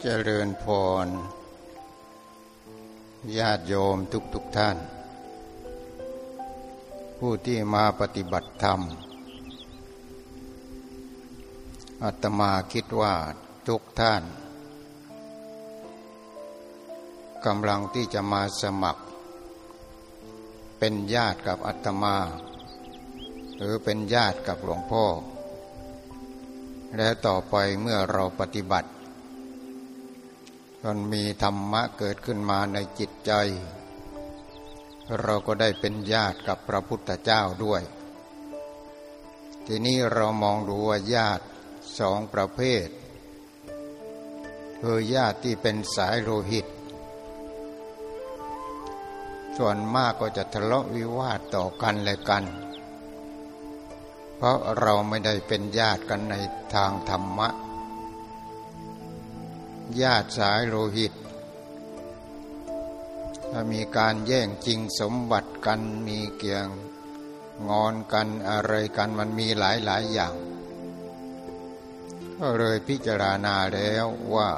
เจริญพร ญาติโยมทุกทุกท่าน ผู้ที่มาปฏิบัติธรรมอาตมาคิดว่าทุกท่านกำลังที่จะมาสมัคร เป็นญาติกับอาตมา หรือเป็นญาติกับหลวงพ่อ และต่อไปเมื่อเราปฏิบัติจนมีธรรมะเกิดขึ้นมาในจิตใจ เราก็ได้เป็นญาติกับพระพุทธเจ้าด้วย ทีนี้เรามองดูว่าญาติสองประเภทคือญาติที่เป็นสายโลหิต ส่วนมากก็จะทะเลาะวิวาทต่อกันและกัน ราะเราไม่ได้เป็นญาติกันในทางธรรมะ ญาติสายโลหิต ถ้ามีการแย่งจริงสมบัติกันมีเกี่ยงงอนกันอะไรกันมันมีหลายหลายอย่าง ก็เลยพิจารณาแล้วว่า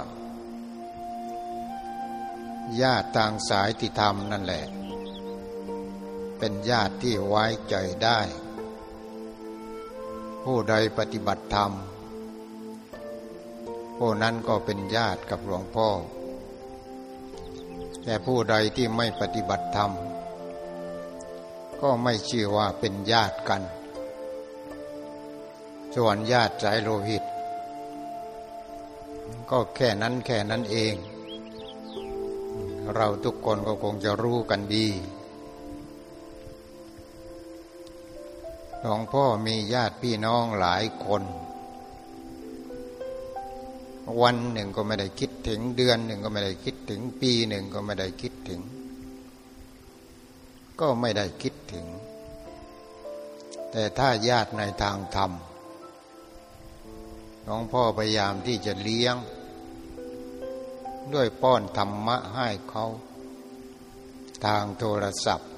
ญาติทางสายติธรรมนั่นแหละ เป็นญาติที่ไว้ใจได้ ผู้ใดปฏิบัติธรรม ผู้นั้นก็เป็นญาติกับหลวงพ่อ แต่ผู้ใดที่ไม่ปฏิบัติธรรม ก็ไม่ชื่อว่าเป็นญาติกัน ส่วนญาติสายโลหิต ก็แค่นั้นแค่นั้นเอง เราทุกคนก็คงจะรู้กันดี หลวงพ่อมีญาติพี่น้องหลายคน วันหนึ่งก็ไม่ได้คิดถึงเดือนหนึ่งก็ไม่ได้คิดถึง ปีหนึ่งก็ไม่ได้คิดถึง ก็ไม่ได้คิดถึง แต่ถ้าญาติในทางธรรมหลวงพ่อพยายามที่จะเลี้ยง ด้วยป้อนธรรมะให้เขา ทางโทรศัพท์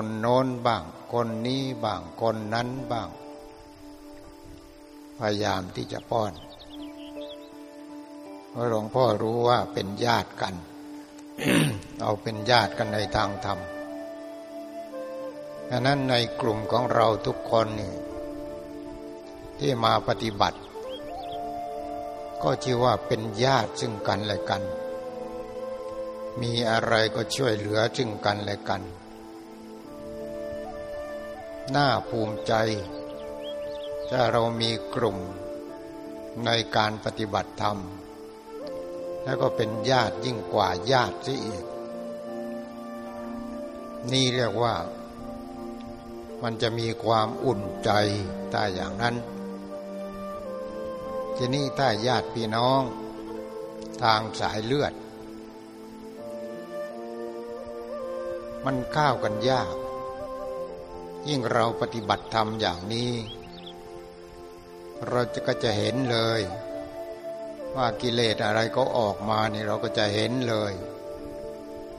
คนโน้นบ้าง คนนี้บ้าง คนนั้นบ้าง พยายามที่จะป้อนเพราะหลวงพ่อรู้ว่าเป็นญาติกัน เอาเป็นญาติกันในทางธรรมดังนั้นในกลุ่มของเราทุกคนนี่ที่มาปฏิบัติ ก็ชื่อว่าเป็นญาติซึ่งกันและกัน มีอะไรก็ช่วยเหลือซึ่งกันและกัน น่าภูมิใจ ถ้าเรามีกลุ่มในการปฏิบัติธรรม แล้วก็เป็นญาติยิ่งกว่าญาติซะอีก นี่เรียกว่า มันจะมีความอุ่นใจตาอย่างนั้นทีนี้ถ้าญาติพี่น้องทางสายเลือด มันก้าวกันยาก ยิ่งเราปฏิบัติธรรมอย่างนี้ เราจะก็จะเห็นเลย ว่ากิเลสอะไรก็ออกมานี่เราก็จะเห็นเลย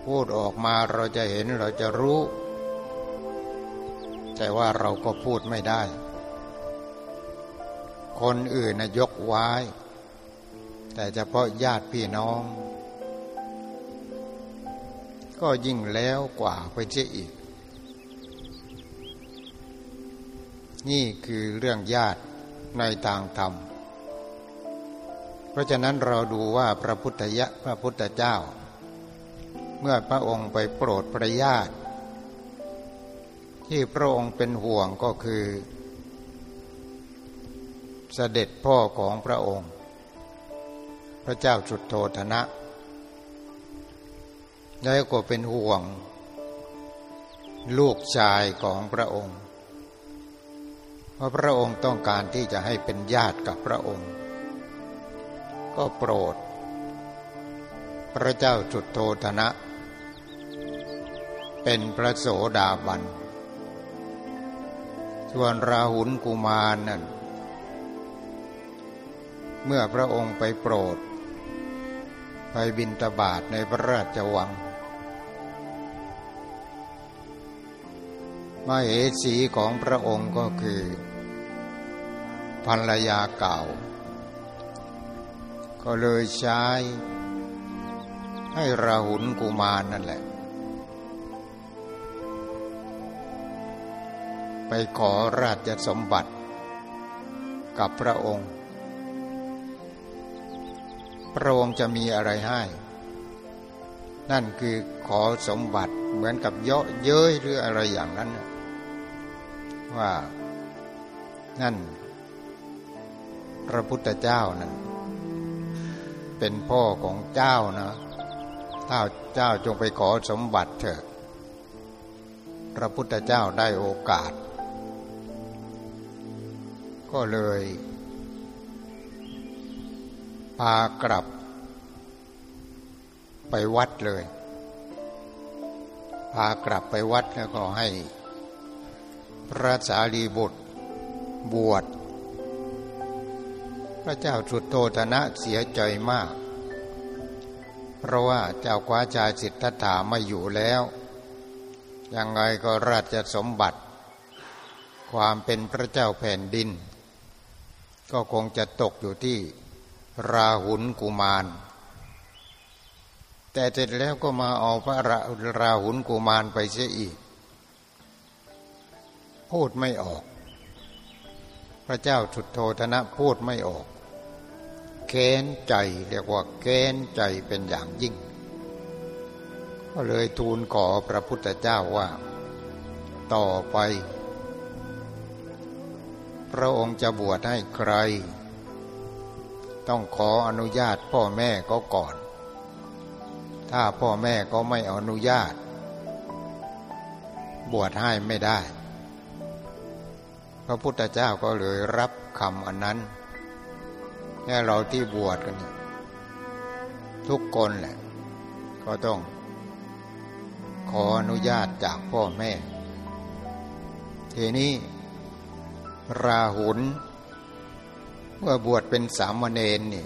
พูดออกมาเราจะเห็นเราจะรู้ แต่ว่าเราก็พูดไม่ได้ คนอื่นนะยกไว้ แต่เฉพาะญาติพี่น้อง ก็ยิ่งแล้วกว่าไปเสียอีก นี่คือเรื่องญาติในทางธรรม เพราะฉะนั้นเราดูว่าพระพุทธยะพระพุทธเจ้า เมื่อพระองค์ไปโปรดพระญาติ ที่พระองค์เป็นห่วงก็คือเสด็จพ่อของพระองค์ พระเจ้าสุดโทธนะ แล้วก็เป็นห่วง ลูกชายของพระองค์ พราะพระองค์ต้องการที่จะให้เป็นญาติกับพระองค์ ก็โปรด พระเจ้าจุดโทธนะ เป็นพระโสดาบัน ส่วนราหุลกุมารนั่น เมื่อพระองค์ไปโปรด ไปบินตบาทในพระราชวังมาเหสีของพระองค์ก็คือ ภรรยาเก่า ก็เลยใช้ ให้ราหุลกุมารนนั่นแหละ ไปขอราชสมบัติกับพระองค์ พระองค์จะมีอะไรให้ นั่นคือขอสมบัติเหมือนกับเยาะเย้ยหรืออะไรอย่างนั้นว่านั่น พระพุทธเจ้านั้นเป็นพ่อของเจ้านะถ้าเจ้าจงไปขอสมบัติเถอะ พระพุทธเจ้าได้โอกาส ก็เลย พากลับ ไปวัดเลย พากลับไปวัดแล้วก็ให้ พระสารีบุตรบวช ระเจ้าสุดโทธนะเสียใจมาก เพราะว่าเจ้าคว้าชายสิทธัตถาไม่อยู่แล้ว ยังไงก็ราชสมบัติ ความเป็นพระเจ้าแผ่นดิน ก็คงจะตกอยู่ที่ราหุลกุมาร แต่เสร็จแล้วก็มาเอาพระราราหุลกุมารไปเสียอีก พูดไม่ออก พระเจ้าสุดโทธนะพูดไม่ออก แค้นใจ เรียกว่าแค้นใจเป็นอย่างยิ่ง ก็เลยทูลขอพระพุทธเจ้าว่า ต่อไป พระองค์จะบวชให้ใคร ต้องขออนุญาตพ่อแม่ก็ก่อน ถ้าพ่อแม่ก็ไม่อนุญาต บวชให้ไม่ได้ พระพุทธเจ้าก็เลยรับคำอันนั้น แค่เราที่บวชกันเนี่ยทุกคนแหละ ก็ต้องขออนุญาตจากพ่อแม่ ทีนี้ราหุลเมื่อบวชเป็นสามเณรนี่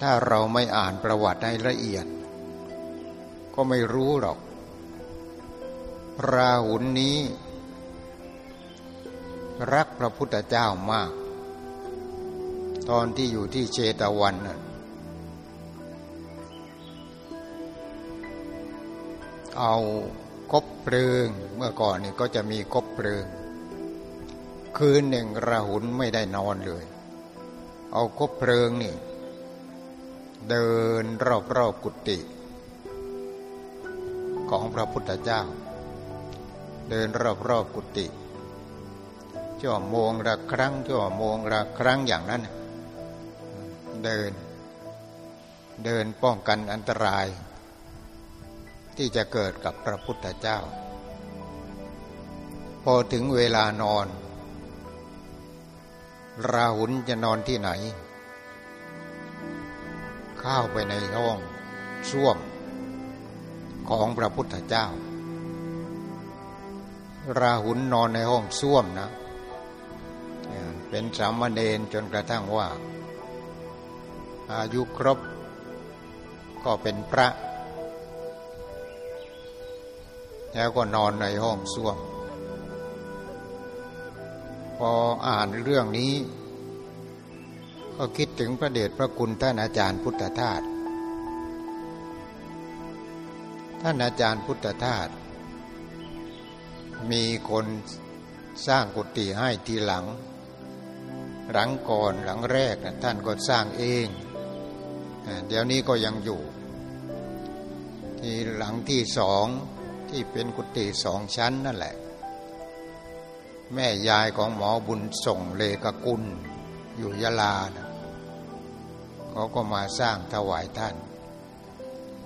ถ้าเราไม่อ่านประวัติให้ละเอียด ก็ไม่รู้หรอก ราหุลนี้ รักพระพุทธเจ้ามาก ตอนที่อยู่ที่เชตวันเอากบเพลิงเมื่อก่อนนี่ก็จะมีกบเพลิง คืนหนึ่งระหุนไม่ได้นอนเลย เอากบเพลิงนี่ เดินรอบๆกุฏิของพระพุทธเจ้า เดินรอบๆกุฏิชั่วโมงละครั้งชั่วโมงละครั้งอย่างนั้น เดิน เดินป้องกันอันตราย ที่จะเกิดกับพระพุทธเจ้า พอถึงเวลานอน ราหุลจะนอนที่ไหน เข้าไปในห้องส้วมของพระพุทธเจ้า ราหุลนอนในห้องส้วมนะ เป็นสามเณรจนกระทั่งว่า อายุครบ ก็เป็นพระ แล้วก็นอนในห้องส้วม พออ่านเรื่องนี้ ก็คิดถึงพระเดชพระคุณท่านอาจารย์พุทธทาสท่านอาจารย์พุทธทาสมีคนสร้างกุฏิให้ทีหลัง หลังก่อนหลังแรกท่านก็สร้างเอง เดี๋ยวนี้ก็ยังอยู่ ที่หลังที่สองที่เป็นกุฏิสองชั้นนั่นแหละ แม่ยายของหมอบุญส่งเลกกุล อยู่ยะลานะเขาก็มาสร้างถวายท่าน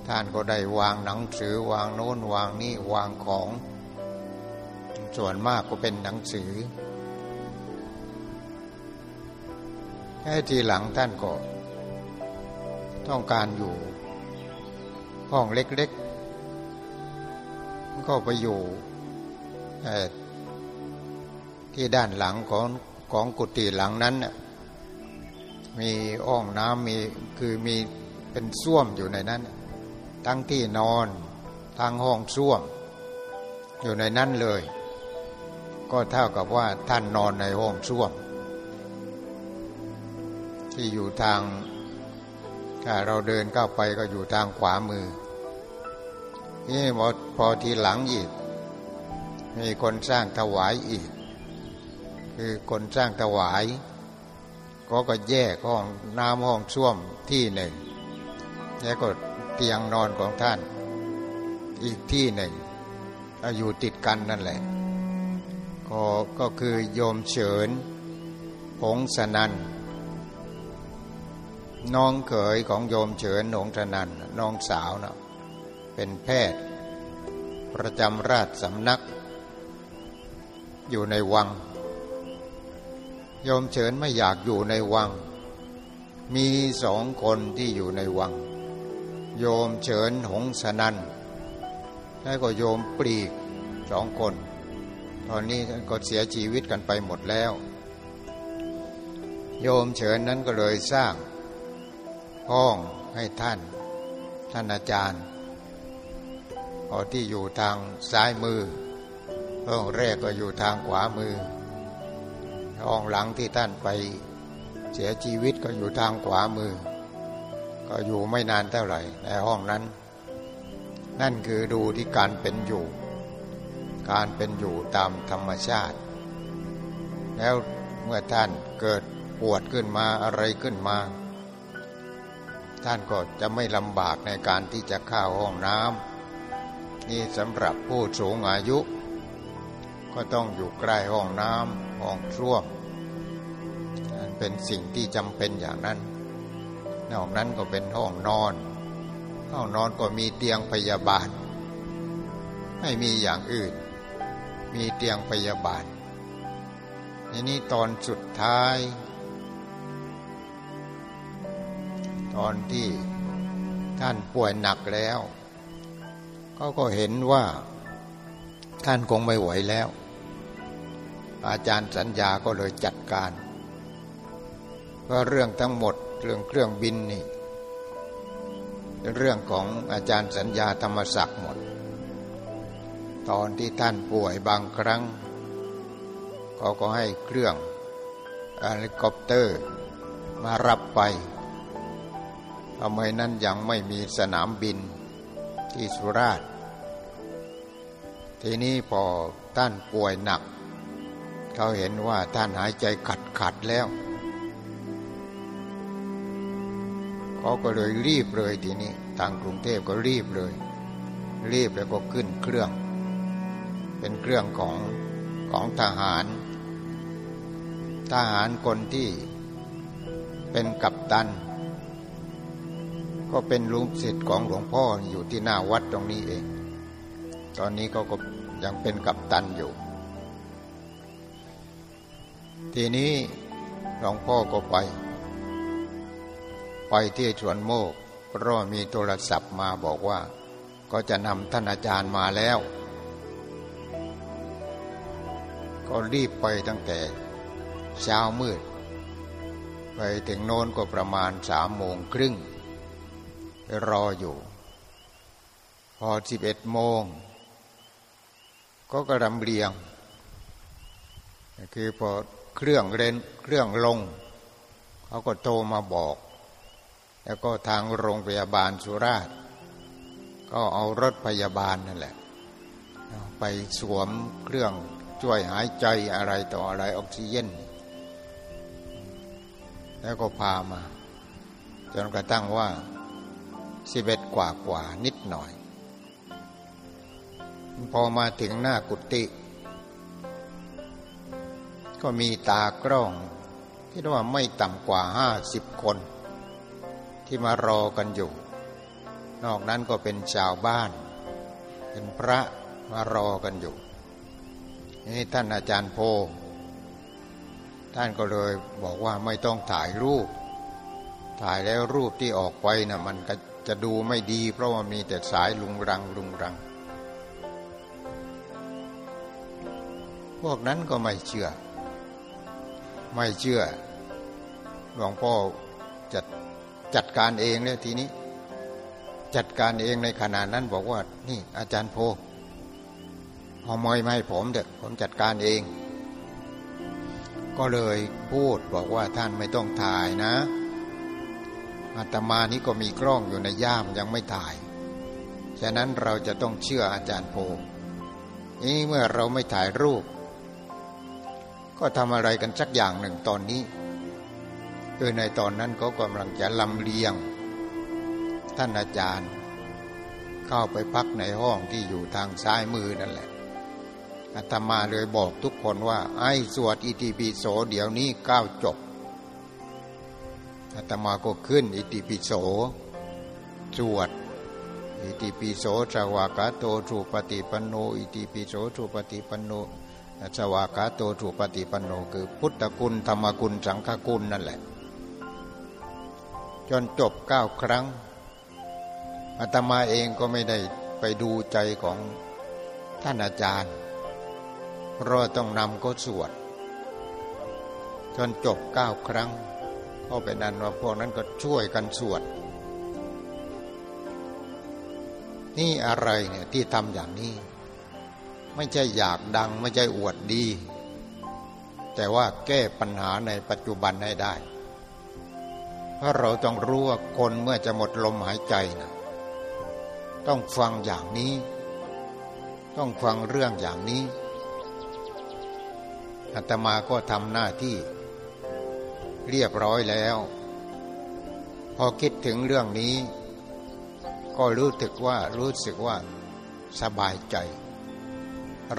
ท่านก็ได้วางหนังสือวางโน้นวางนี่วางของ ส่วนมากก็เป็นหนังสือแค่ทีหลังท่านก็ ต้องการอยู่ ห้องเล็กๆก็ไปอยู่ที่ด้านหลังของของกุฏิหลังนั้นมีอ้องน้ำมีคือมีเป็นส้วมอยู่ในนั้น ทั้งที่นอนทั้งห้องส้วม อยู่ในนั้นเลย ก็เท่ากับว่าท่านนอนในห้องส้วม ที่อยู่ทาง ถ้าเราเดินเข้าไปก็อยู่ทางขวามือนี่พอพอทีหลังอีก มีคนสร้างถวายอีก คือคนสร้างถวายก็ก็แยกห้องน้ำห้องส้วมที่หนึ่งแล้วก็เตียงนอนของท่าน อีกที่หนึ่งอยู่ติดกันนั่นแหละก็ก็คือโยมเฉินผงสนัน น้องเขยของโยมเฉินหนงสนันน้องสาวนะเป็นแพทย์ ประจำราชสำนัก อยู่ในวัง โยมเฉินไม่อยากอยู่ในวัง มีสองคนที่อยู่ในวัง โยมเฉินหงสนันแล้วก็โยมปลีกสองคน ตอนนี้ก็เสียชีวิตกันไปหมดแล้ว โยมเฉินนั้นก็เลยสร้าง ห้องให้ท่าน ท่านอาจารย์พอที่อยู่ทางซ้ายมือ ห้องแรกก็อยู่ทางขวามือ ห้องหลังที่ท่านไปเสียชีวิตก็อยู่ทางขวามือ ก็อยู่ไม่นานเท่าไหร่ในห้องนั้น นั่นคือดูที่การเป็นอยู่ การเป็นอยู่ตามธรรมชาติ แล้วเมื่อท่านเกิดปวดขึ้นมาอะไรขึ้นมา ท่านก็จะไม่ลำบากในการที่จะเข้าห้องน้ำนี่สำหรับผู้สูงอายุ ก็ต้องอยู่ใกล้ห้องน้ำห้องส้วมเป็นสิ่งที่จำเป็นอย่างนั้นนอกนั้นก็เป็นห้องนอนห้องนอนก็มีเตียงพยาบาล ไม่มีอย่างอื่น มีเตียงพยาบาลทีนี้ตอนสุดท้าย ตอนที่ท่านป่วยหนักแล้วเขาก็เห็นว่าท่านคงไม่ไหวแล้ว อาจารย์สัญญาก็เลยจัดการว่าเรื่องทั้งหมดเรื่องเครื่องบินนี่เป็นเรื่องของอาจารย์สัญญาธรรมศักดิ์หมด ตอนที่ท่านป่วยบางครั้งเขาก็ให้เครื่องเฮลิคอปเตอร์มารับไป สมัยนั้นยังไม่มีสนามบินที่สุราษฎร์ทีนี้พอท่านป่วยหนัก เขาเห็นว่าท่านหายใจขัดขัดแล้วเขาก็เลยรีบเลยทีนี้ทางกรุงเทพก็รีบเลย รีบแล้วก็ขึ้นเครื่อง เป็นเครื่องของของทหาร ทหารคนที่เป็นกัปตัน ก็เป็นลุงศิษย์ของหลวงพ่ออยู่ที่หน้าวัดตรงนี้เอง ตอนนี้เขาก็ยังเป็นกัปตันอยู่ ทีนี้หลวงพ่อก็ไป ไปที่สวนโมกเพราะมีโทรศัพท์มาบอกว่า ก็จะนำท่านอาจารย์มาแล้ว ก็รีบไปตั้งแต่เช้ามืด ไปถึงโน้นก็ประมาณสามโมงครึ่ง รออยู่ พอสิบเอ็ดโมง ก็กระลำเรียง คือพอเครื่องเรนเครื่องลง เขาก็โทรมาบอก แล้วก็ทางโรงพยาบาลสุราษฎร์ก็เอารถพยาบาลนั่นแหละ ไปสวมเครื่องช่วยหายใจอะไรต่ออะไรออกซิเจนแล้วก็พามา จนกระทั่งว่า สิบเอ็ดกว่ากว่านิดหน่อย พอมาถึงหน้ากุฏิก็มีตากล้องที่ว่าไม่ต่ำกว่าห้าสิบคน ที่มารอกันอยู่ นอกนั้นก็เป็นชาวบ้าน เป็นพระมารอกันอยู่นี่ท่านอาจารย์โพ ท่านก็เลยบอกว่าไม่ต้องถ่ายรูป ถ่ายแล้วรูปที่ออกไปนะ่ะมันก็ จะดูไม่ดี เพราะว่ามีแต่สายลุงรังลุงรัง พวกนั้นก็ไม่เชื่อ ไม่เชื่อหลวงพ่อจะจัดการเองเนี่ยทีนี้ จัดการเองในขณะนั้นบอกว่า นี่ อาจารย์โพเอาไม้มาให้ผมเด็กผมจัดการเอง ก็เลยพูดบอกว่าท่านไม่ต้องถ่ายนะ อาตมานี้ก็มีกล้องอยู่ในย่ามยังไม่ถ่าย ฉะนั้นเราจะต้องเชื่ออาจารย์โพนี้เมื่อเราไม่ถ่ายรูป ก็ทำอะไรกันสักอย่างหนึ่งตอนนี้คือในตอนนั้นเขากำลังจะลำเลียง ท่านอาจารย์ เข้าไปพักในห้องที่อยู่ทางซ้ายมือนั่นแหละอาตมาเลยบอกทุกคนว่า ไอ้สวดอิติปิโสเดี๋ยวนี้ก้าวจบ อาตมาก็ขึ้น อิติปิโสสวดอิติปิโสสวากาโตสุปฏิปันโนอิติปิโสสุปฏิปันโนสวากาโตสุปฏิปันโนคือพุทธคุณธรรมคุณสังฆคุณนั่นแหละ จนจบเก้าครั้งอาตมาเองก็ไม่ได้ไปดูใจของท่านอาจารย์ เพราะต้องนำก็สวด จนจบเก้าครั้ง ก็เป็นนันว่าพวกนั้นก็ช่วยกันสวด นี่อะไรเนี่ยที่ทำอย่างนี้ ไม่ใช่อยากดังไม่ใช่อวดดี แต่ว่าแก้ปัญหาในปัจจุบันให้ได้ เพราะเราต้องรู้ว่าคนเมื่อจะหมดลมหายใจนะต้องฟังอย่างนี้ ต้องฟังเรื่องอย่างนี้อาตมาก็ทำหน้าที่ เรียบร้อยแล้ว พอคิดถึงเรื่องนี้ ก็รู้สึกว่ารู้สึกว่าสบายใจ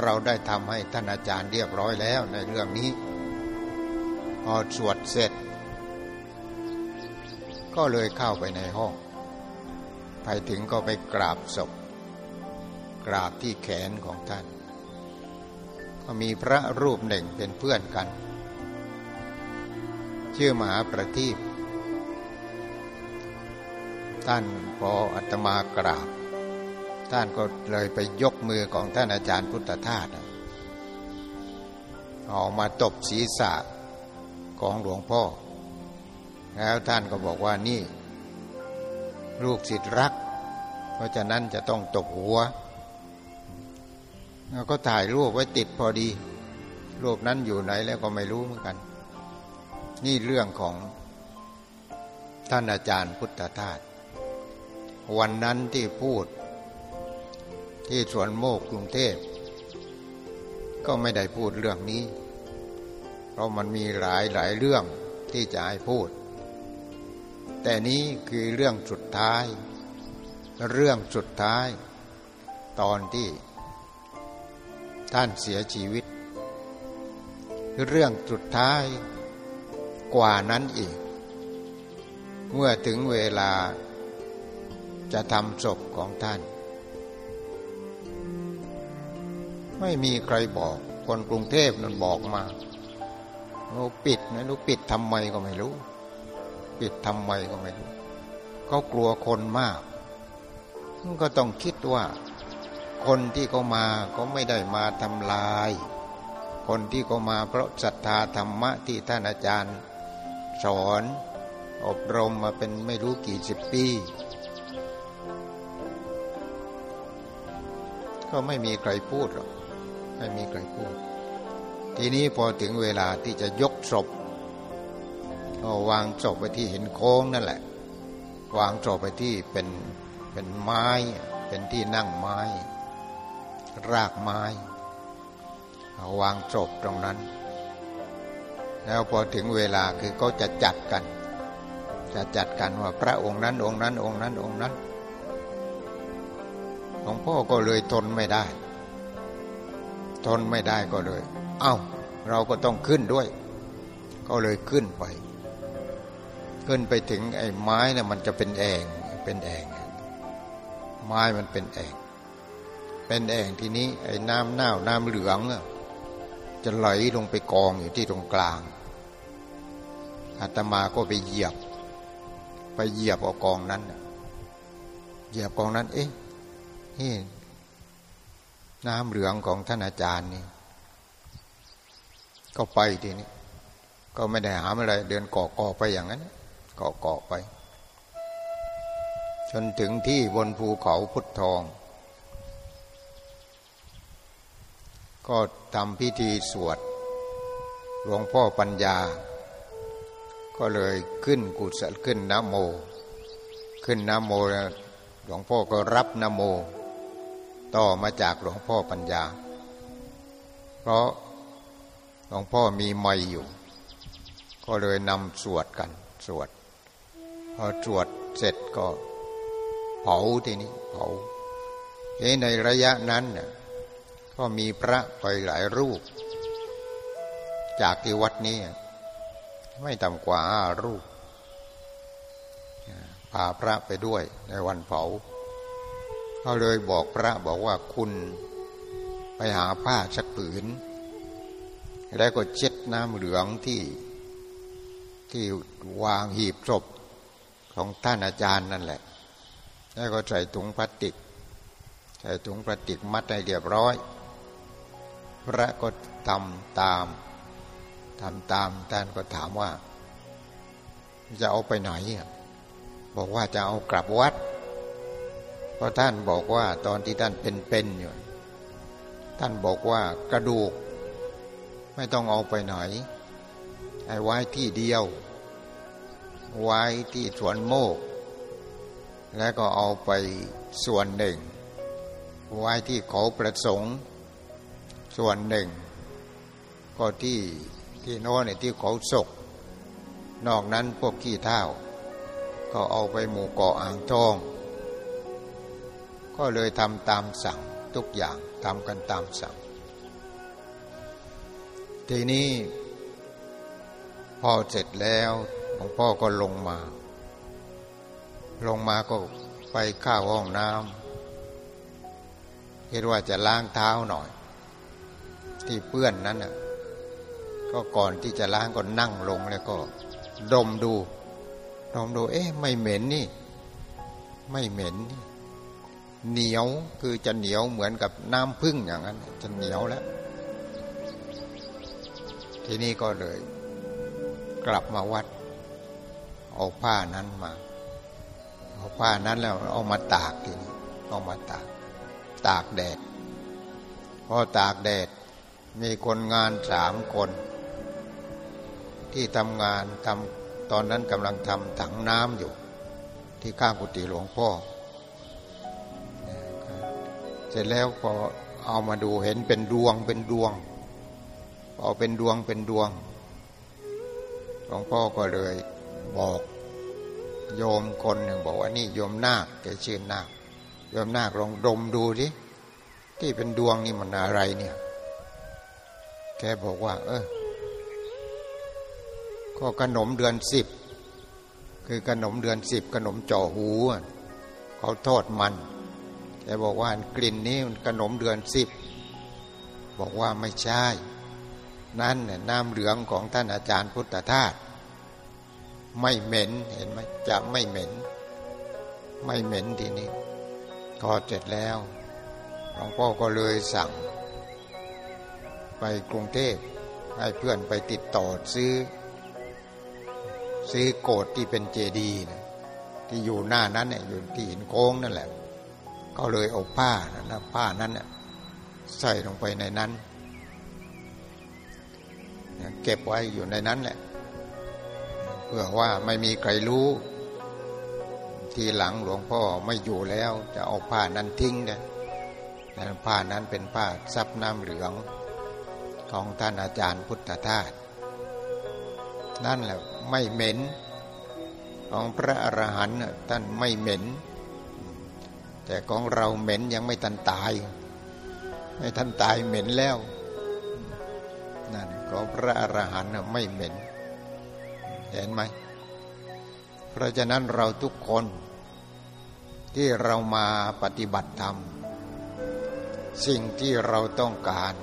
เราได้ทำให้ท่านอาจารย์เรียบร้อยแล้วในเรื่องนี้พอสวดเสร็จ ก็เลยเข้าไปในห้องไปถึงก็ไปกราบศพ กราบที่แขนของท่าน ก็มีพระรูปหนึ่งเป็นเพื่อนกัน ชื่อมหาประทีปท่านพออัตมากราบ ท่านก็เลยไปยกมือของท่านอาจารย์พุทธทาสออกมาตบศีรษะของหลวงพ่อ แล้วท่านก็บอกว่านี่ ลูกศิษย์รัก เพราะฉะนั้นจะต้องตบหัวก็ถ่ายรูปไว้ติดพอดี รูปนั้นอยู่ไหนแล้วก็ไม่รู้เหมือนกัน นี่เรื่องของท่านอาจารย์พุทธทาสวันนั้นที่พูด ที่สวนโมกกรุงเทพ ก็ไม่ได้พูดเรื่องนี้ เพราะมันมีหลายหลายเรื่องที่จะให้พูด แต่นี้คือเรื่องสุดท้าย เรื่องสุดท้าย ตอนที่ ท่านเสียชีวิต เรื่องสุดท้าย กว่านั้นอีก เมื่อถึงเวลาจะทำศพของท่าน ไม่มีใครบอก คนกรุงเทพนั่นบอกมาเราปิดนะรู้ปิดทำไมก็ไม่รู้ ปิดทำไมก็ไม่รู้เขากลัวคนมากก็ต้องคิดว่า คนที่เขามาเขาไม่ได้มาทำลาย คนที่เขามาเพราะศรัทธาธรรมะที่ท่านอาจารย์ สอน อบรมมาเป็นไม่รู้กี่สิบปี ก็ไม่มีใครพูดหรอกไม่มีใครพูด ทีนี้พอถึงเวลาที่จะยกศพก็วางศพไปที่เห็นโค้งนั่นแหละ วางศพไปที่เป็นเป็นไม้ เป็นที่นั่งไม้ รากไม้เอาวางศพตรงนั้น แล้วพอถึงเวลาคือเขาจะจัดกัน จะจัดกันว่าพระองค์นั้นองค์นั้นองค์นั้นองค์นั้นหลวงพ่อก็เลยทนไม่ได้ ทนไม่ได้ก็เลย เอา้า เราก็ต้องขึ้นด้วย ก็เลยขึ้นไป ขึ้นไปถึงไอ้ไม้นะ่ะมันจะเป็นแอ่งเป็นแอ่งไม้มันเป็นแอ่งเป็นแอ่งทีนี้ไอ้น้ำเน่าน้ำเหลืองจะไหลลงไปกองอยู่ที่ตรงกลาง อาตมาก็ไปเหยียบ ไปเหยียบเอกองนั้นเหยียบกองนั้น เอ๊ะนี่น้ำเหลืองของท่านอาจารย์นี่ก็ไปทีนี้ก็ไม่ได้หาอะไร เดินเกาะกาะไปอย่างนั้นเกาะเกาะไป จนถึงที่บนภูเขาพุทธทอง ก็ทำพิธีสวดหลวงพ่อปัญญา ก็เลยขึ้นกุศลขึ้นนโม ขึ้นนโมหลวงพ่อก็รับนโม ต่อมาจากหลวงพ่อปัญญา เพราะหลวงพ่อมีไมอยู่ ก็เลยนำสวดกันสวด พอสวดเสร็จก็เผาทีนี้เผาในระยะนั้นน่ยก็มีพระไปหลายรูป จากที่วัดนี้ ไม่ต่ำกว่าห้ารูปพาพระไปด้วยในวันเผาเขาเลยบอกพระบอกว่าคุณไปหาผ้าสักผืน แล้วก็เช็ดน้ำเหลืองที่ที่วางหีบศพของท่านอาจารย์นั่นแหละ แล้วก็ใส่ถุงพลาสติก ใส่ถุงพลาสติกมัดให้เรียบร้อย พระก็ทำตาม ทำตามท่านก็ถามว่า จะเอาไปไหนบอกว่าจะเอากลับวัด เพราะท่านบอกว่าตอนที่ท่านเป็นๆอยู่ท่านบอกว่ากระดูก ไม่ต้องเอาไปไหนไอ้ไว้ที่เดียว ไว้ที่สวนโมก แล้วก็เอาไปส่วนหนึ่ง ไว้ที่เขาประสงค์ ส่วนหนึ่ง ก็ที่ ที่โน้นที่เขาศก นอกนั้นพวกขี้เท่า ก็เอาไปหมู่เกาะอ่างทอง ก็เลยทำตามสั่งทุกอย่างทำกันตามสั่ง ทีนี้พอเสร็จแล้วหลวงพ่อก็ลงมา ลงมาก็ไปข้าวห้องน้ำคิดว่าจะล้างเท้าหน่อย ที่เปื้อนนั้นน่ะ ก็ก่อนที่จะล้างก็นั่งลงแล้วก็ ดมดูลองดู เอ๊ะไม่เหม็นนี่ ไม่เหม็นนี่เหนียวคือจะเหนียวเหมือนกับน้ำพึ่งอย่างนั้น จะเหนียวแล้ว ทีนี้ก็เลย กลับมาวัด เอาผ้านั้นมา เอาผ้านั้นแล้วเอามาตากทีนี้เอามาตาก ตากแดดพอตากแดดมีคนงานสามคน ที่ทำงานทำตอนนั้นกำลังทำถังน้ำอยู่ ที่ข้างกุฏิหลวงพ่อ เสร็จแล้วพอเอามาดูเห็นเป็นดวงเป็นดวงพอเป็นดวงเป็นดวงหลวงพ่อก็เลยบอกโยมคนหนึ่งบอกว่านี่โยมนาคแกชื่อนาคโยมนาคลองดมดูดิที่เป็นดวงนี่มันอะไรเนี่ย แกบอกว่า เออ ก็ขนมเดือนสิบคือขนมเดือนสิบขนมจ่อหูเขาทอดมันแต่บอกว่ากลิ่นนี้มันขนมเดือนสิบบอกว่าไม่ใช่ นั่นนี่ยน้ำเหลืองของท่านอาจารย์พุทธทาสไม่เหม็นเห็นไหมจะไม่เหม็น ไม่เหม็นทีนี้พอเสร็จแล้วหลวงพ่อก็เลยสั่ง ไปกรุงเทพให้เพื่อนไปติดต่อซื้อ ซื้อโกดที่เป็นเจดีนะที่อยู่หน้านั้นเนี่ยอยู่ที่หินโค้งนั่นแหละ ก็เลยเอาผ้านะผ้านั้นเนี่ยใส่ลงไปในนั้น เก็บไว้อยู่ในนั้นแหละ เพื่อว่าไม่มีใครรู้ ทีหลังหลวงพ่อไม่อยู่แล้ว จะเอาผ้านั้นทิ้งเนี่ยผ้านั้นเป็นผ้าซับน้ำเหลืองของท่านอาจารย์พุทธทาสนั่นแหละ ไม่เหม็น ของพระอรหันต์ท่านไม่เหม็น แต่ของเราเหม็นยังไม่ทันตาย ไม่ทันตายเหม็นแล้วนั่นของพระอรหันต์ไม่เหม็น เห็นไหม เพราะฉะนั้นเราทุกคนที่เรามาปฏิบัติธรรม สิ่งที่เราต้องการ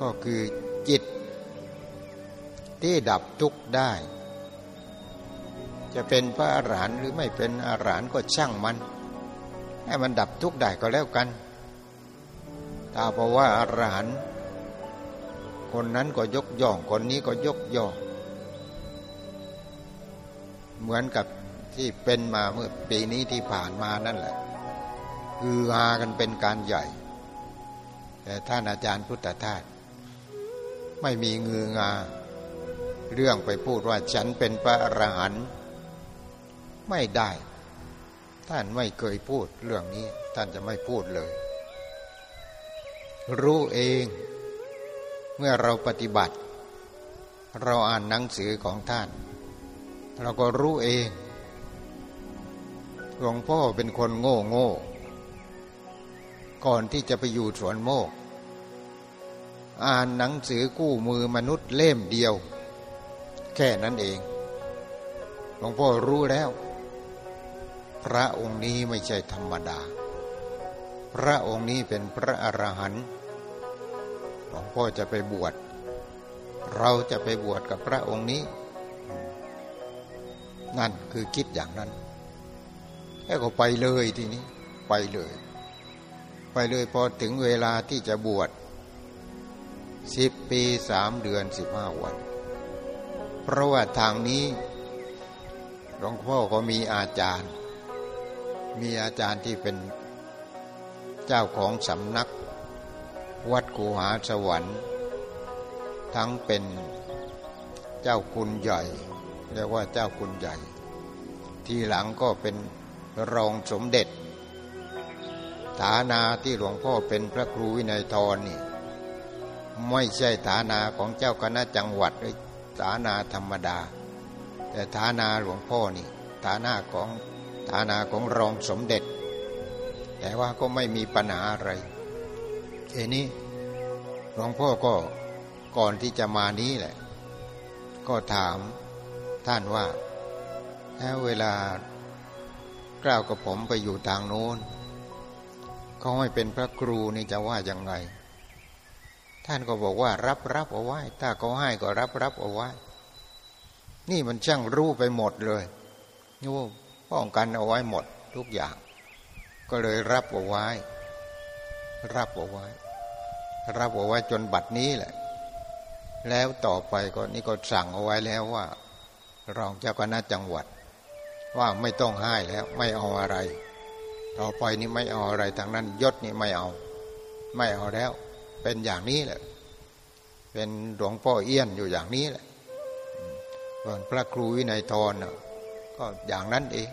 ก็คือจิต ที่ดับทุกข์ได้ จะเป็นพระอรหันต์หรือไม่เป็นอรหันต์ก็ช่างมัน ให้มันดับทุกข์ได้ก็แล้วกันถ้าเพราะว่าอรหันต์คนนั้นก็ยกย่องคนนี้ก็ยกย่องเหมือนกับที่เป็นมาเมื่อปีนี้ที่ผ่านมานั่นแหละคือฮากันเป็นการใหญ่ แต่ท่านอาจารย์พุทธทาสไม่มีงืองา เรื่องไปพูดว่าฉันเป็นพระอรหันต์ไม่ได้ ท่านไม่เคยพูดเรื่องนี้ท่านจะไม่พูดเลย รู้เองเมื่อเราปฏิบัติ เราอ่านหนังสือของท่าน เราก็รู้เองหลวงพ่อเป็นคนโง่โง่ก่อนที่จะไปอยู่สวนโมก อ่านหนังสือกู้มือมนุษย์เล่มเดียว แค่นั้นเอง หลวงพ่อรู้แล้ว พระองค์นี้ไม่ใช่ธรรมดา พระองค์นี้เป็นพระอรหันต์ หลวงพ่อจะไปบวช เราจะไปบวชกับพระองค์นี้ นั่นคือคิดอย่างนั้น แล้วก็ไปเลยทีนี้ ไปเลย ไปเลยพอถึงเวลาที่จะบวชสิบปีสามเดือนสิบห้าวัน เพราะว่าทางนี้หลวงพ่อก็มีอาจารย์ มีอาจารย์ที่เป็นเจ้าของสำนัก วัดกูหาสวรรค์ ทั้งเป็นเจ้าคุณใหญ่เรียกว่าเจ้าคุณใหญ่ ทีหลังก็เป็นรองสมเด็จ ฐานาที่หลวงพ่อเป็นพระครูวินัยทรนี่ไม่ใช่ฐานาของเจ้าคณะจังหวัดหรือ ฐานาธรรมดา แต่ฐานาหลวงพ่อนี่ฐานาของฐานาของรองสมเด็จ แต่ว่าก็ไม่มีปัญหาอะไรเอนี้หลวงพ่อก็ก่อนที่จะมานี้แหละ ก็ถามท่านว่าแล้วเวลากล่าวกับผมไปอยู่ทางโน้นเขาให้เป็นพระครูนี่จะว่ายังไง ท่านก็บอกว่า รับรับเอาไว้ ถ้าเขาให้ก็รับรับเอาไว้ นี่มันช่างรู้ไปหมดเลยนี่ว่าป้องกันเอาไว้หมดทุกอย่าง ก็เลยรับเอาไว้ รับเอาไว้ รับเอาไว้จนบัดนี้แหละ แล้วต่อไปก็นี่ก็สั่งเอาไว้แล้วว่า รองเจ้าคณะจังหวัด ว่าไม่ต้องให้แล้วไม่เอาอะไร ต่อไปนี้ไม่เอาอะไรทางนั้นยศนี่ไม่เอา ไม่เอาแล้ว เป็นอย่างนี้แหละ เป็นหลวงพ่อเอี้ยนอยู่อย่างนี้แหละส่วนพระครูวินัยทรก็อย่างนั้นเอง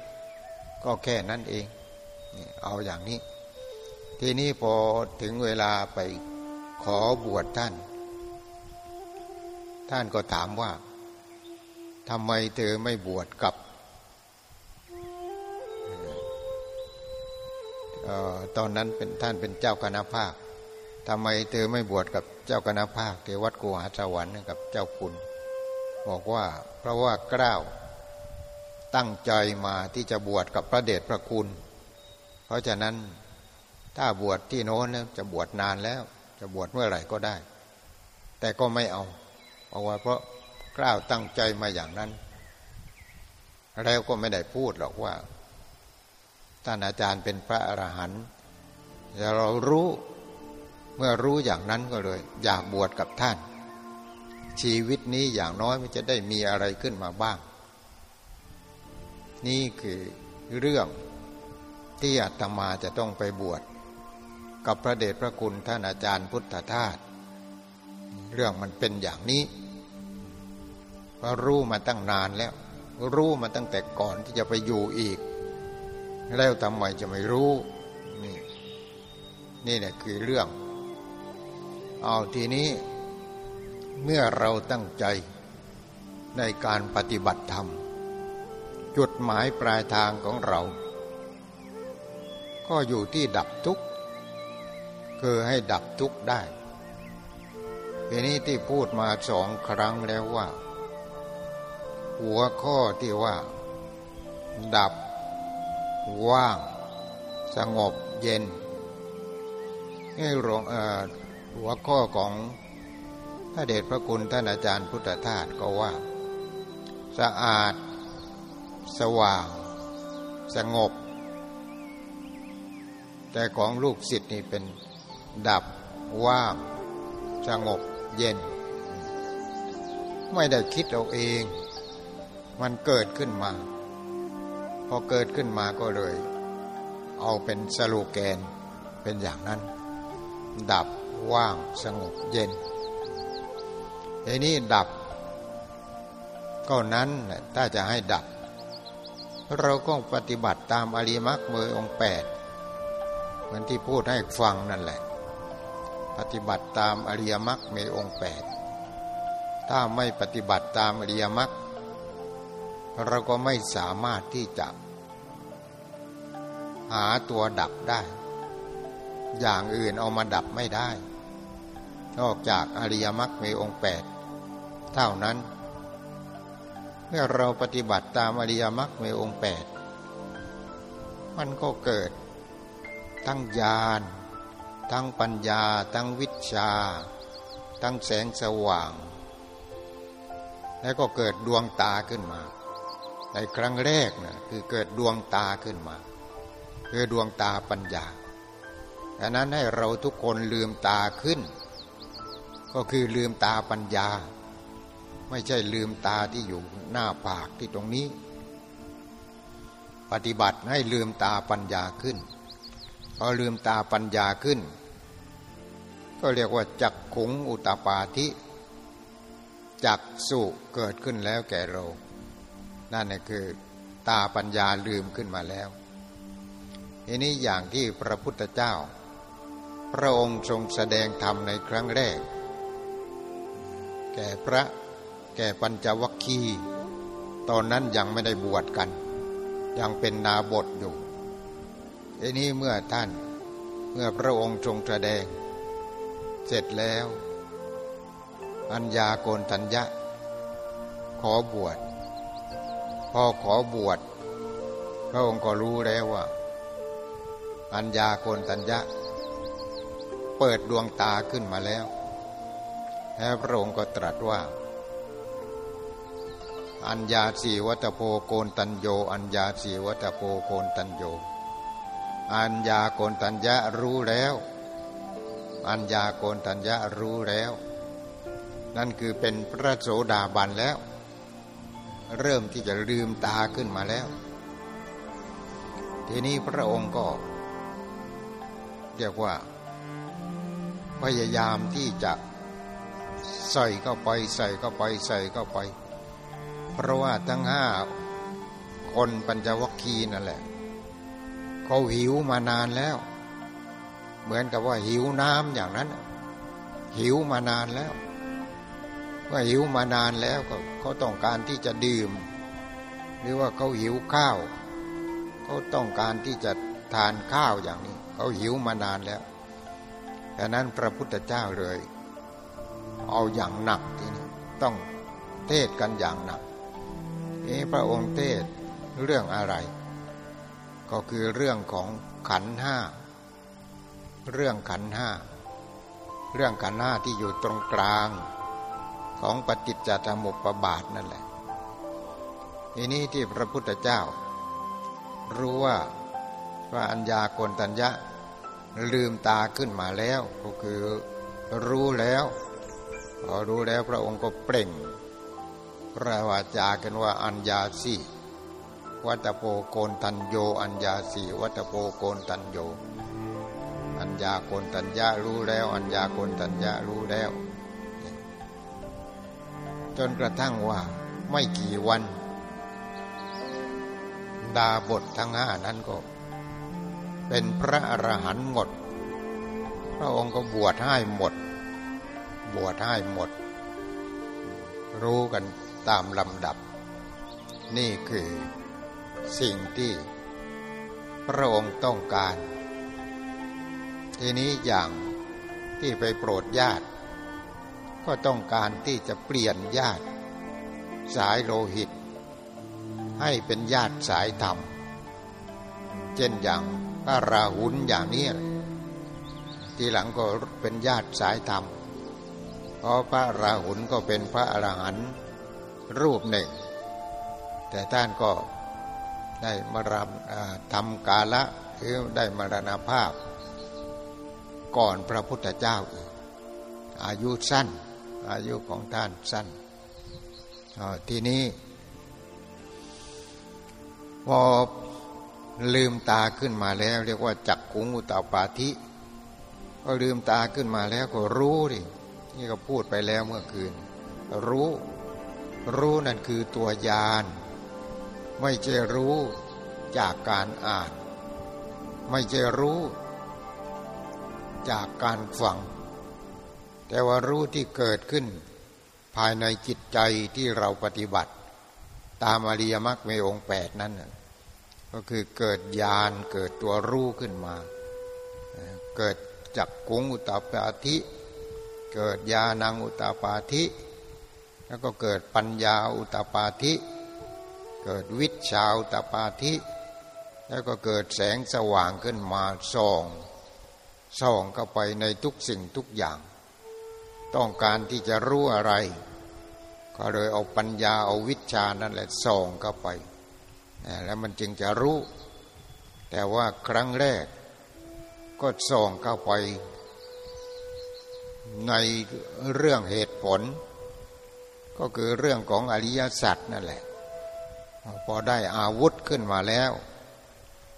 ก็แค่นั้นเอง เอาอย่างนี้ ทีนี้พอถึงเวลาไปขอบวชท่าน ท่านก็ถามว่าทำไมเธอไม่บวชกับตอนนั้นเป็นท่านเป็นเจ้าคณะภาค ทำไมเธอไม่บวชกับเจ้าคณะภาคเทวัดกูหาสวรรค์กับเจ้าคุณ บอกว่าเพราะว่าเกล้าตั้งใจมาที่จะบวชกับพระเดชพระคุณ เพราะฉะนั้นถ้าบวชที่โน้นจะบวชนานแล้ว จะบวชเมื่อไหร่ก็ได้ แต่ก็ไม่เอาเพราะว่าเพราะกล้าวตั้งใจมาอย่างนั้น แล้วก็ไม่ได้พูดหรอกว่าท่านอาจารย์เป็นพระอรหันต์แต่เรารู้ มื่อรู้อย่างนั้นก็เลย อยากบวชกับท่าน ชีวิตนี้อย่างน้อยมันจะได้มีอะไรขึ้นมาบ้าง นี่คือเรื่องที่อาตมาจะต้องไปบวชกับพระเดชพระคุณท่านอาจารย์พุทธทาสเรื่องมันเป็นอย่างนี้เพราะรู้มาตั้งนานแล้ว รู้มาตั้งแต่ก่อนที่จะไปอยู่อีก แล้วทำไมจะไม่รู้ นี่นี่แหละคือเรื่อง เอาทีนี้เมื่อเราตั้งใจในการปฏิบัติธรรม จุดหมายปลายทางของเรา ก็อยู่ที่ดับทุกข์คือให้ดับทุกข์ได้ทีนี้ที่พูดมาสองครั้งแล้วว่า หัวข้อที่ว่า ดับ ว่าง สงบเย็นนี่หลวง หัวข้อของพระเดชพระคุณท่านอาจารย์พุทธทาสก็ว่า สะอาด สว่าง สงบ แต่ของลูกศิษย์นี่เป็นดับว่างสงบเย็น ไม่ได้คิดเอาเอง มันเกิดขึ้นมา พอเกิดขึ้นมาก็เลย เอาเป็นสโลแกนเป็นอย่างนั้น ดับ ว่างสงบเย็นทีนี้ดับ ก็นั้นถ้าจะให้ดับ เราก็ปฏิบัติตามอริมรรคเมอองแปดเหมือนที่พูดให้ฟังนั่นแหละ ปฏิบัติตามอริยมรรคเมองแปดถ้าไม่ปฏิบัติตามอริยมรรคเราก็ไม่สามารถที่จะ หาตัวดับได้ อย่างอื่นเอามาดับไม่ได้ นอกจากอริยมรรคมีองค์แปดเท่านั้น เมื่อเราปฏิบัติตามอริยมรรคมีองค์แปดมันก็เกิด ทั้งญาณทั้งปัญญา ทั้งวิชา ทั้งแสงสว่าง แล้วก็เกิดดวงตาขึ้นมา ในครั้งแรกนะคือเกิดดวงตาขึ้นมา คือดวงตาปัญญาดังนั้นให้เราทุกคนลืมตาขึ้น ก็คือลืมตาปัญญา ไม่ใช่ลืมตาที่อยู่หน้าปากที่ตรงนี้ ปฏิบัติให้ลืมตาปัญญาขึ้นพอลืมตาปัญญาขึ้น ก็เรียกว่าจักขุงอุตปาธิจักสุเกิดขึ้นแล้วแก่เรา นั่นนี่คือ ตาปัญญาลืมขึ้นมาแล้วทีนี้อย่างที่พระพุทธเจ้า พระองค์ทรงแสดงธรรมในครั้งแรก แก่พระแก่ปัญจวัคคีย์ตอนนั้นยังไม่ได้บวชกัน ยังเป็นนาบทอยู่ทีนี้เมื่อท่านเมื่อพระองค์ทรงแสดง เสร็จแล้วปัญญาโกนทัญญะ ขอบวช พอขอบวช พระองค์ก็รู้แล้วว่าปัญญาโกนตัญญะ เปิดดวงตาขึ้นมาแล้ว แล้วพระองค์ก็ตรัสว่า อัญญาสีวัตโพโกนตัญโย อัญญาสีวัตโพโกนตัญโย อัญญาโกนตัญญะรู้แล้ว อัญญาโกนตัญญะรู้แล้ว นั่นคือเป็นพระโสดาบันแล้ว เริ่มที่จะลืมตาขึ้นมาแล้ว ทีนี้พระองค์ก็ เรียกว่า พยายามที่จะ ใส่เข้าไปใส่เข้าไปใส่เข้าไป เพราะว่าทั้งห้าคนปัญจวัคคีย์นั่นแหละเขาหิวมานานแล้ว เหมือนกับว่าหิวน้ำอย่างนั้น หิวมานานแล้วว่าหิวมานานแล้วก็เขาต้องการที่จะดื่ม หรือว่าเขาหิวข้าวเขาต้องการที่จะทานข้าวอย่างนี้ เขาหิวมานานแล้วดังนั้นพระพุทธเจ้าเลย เอาอย่างหนักทีนี้ต้องเทศกันอย่างหนักนี่พระองค์เทศเรื่องอะไร ก็คือเรื่องของขันห้าเรื่องขันห้าเรื่องขันห้าที่อยู่ตรงกลางของปฏิจจสมุปบาทนั่นแหละทีนี้ที่พระพุทธเจ้า รู้ว่าว่าอัญญาโกนตัญญะลืมตาขึ้นมาแล้ว ก็คือรู้แล้ว พอรู้แล้วพระองค์ก็เปล่งพระวาจากันว่าอัญญาสีวัตโปโกนตัญโย อัญญาสีวัตโปโกนตัญโย อัญญาโกนตัญญะรู้แล้ว อัญญาโกนตัญญะรู้แล้ว จนกระทั่งว่าไม่กี่วัน ดาบททั้งห้านั้นก็ เป็นพระอรหันต์หมด พระองค์ก็บวชให้หมด บวชให้หมด รู้กันตามลำดับ นี่คือสิ่งที่พระองค์ต้องการ ทีนี้อย่างที่ไปโปรดญาติ ก็ต้องการที่จะเปลี่ยนญาติ สายโลหิต ให้เป็นญาติสายธรรม เช่นอย่างพระราหุลอย่างนี้ทีหลังก็เป็นญาติสายธรรม เพราะพระราหุลก็เป็นพระอรหันต์รูปหนึ่ง แต่ท่านก็ได้มารำทำกาละคือได้มรณภาพ ก่อนพระพุทธเจ้าอีกอายุสั้น อายุของท่านสั้นทีนี้พอลืมตาขึ้นมาแล้ว เรียกว่าจักกุงอุตาปาธิ ก็ลืมตาขึ้นมาแล้วก็รู้ดิ นี่ก็พูดไปแล้วเมื่อคืน รู้ รู้นั่นคือตัวยาน ไม่ใช่รู้จากการอ่าน ไม่ใช่รู้จากการฟัง แต่ว่ารู้ที่เกิดขึ้น ภายในจิตใจที่เราปฏิบัติ ตามอริยมรรคในองค์แปดนั้นก็คือเกิดญาณเกิดตัวรู้ขึ้นมา เกิดจักกุงอุตปาธิ เกิดญาณังอุตปาธิ แล้วก็เกิดปัญญาอุตปาธิ เกิดวิชาอุตปาธิ แล้วก็เกิดแสงสว่างขึ้นมาส่องส่องเข้าไปในทุกสิ่งทุกอย่าง ต้องการที่จะรู้อะไร ก็เลยเอาปัญญาเอาวิชานั่นแหละส่องเข้าไป แล้วมันจึงจะรู้ แต่ว่าครั้งแรกก็ส่องเข้าไป ในเรื่องเหตุผล ก็คือเรื่องของอริยสัจนั่นแหละ พอได้อาวุธขึ้นมาแล้ว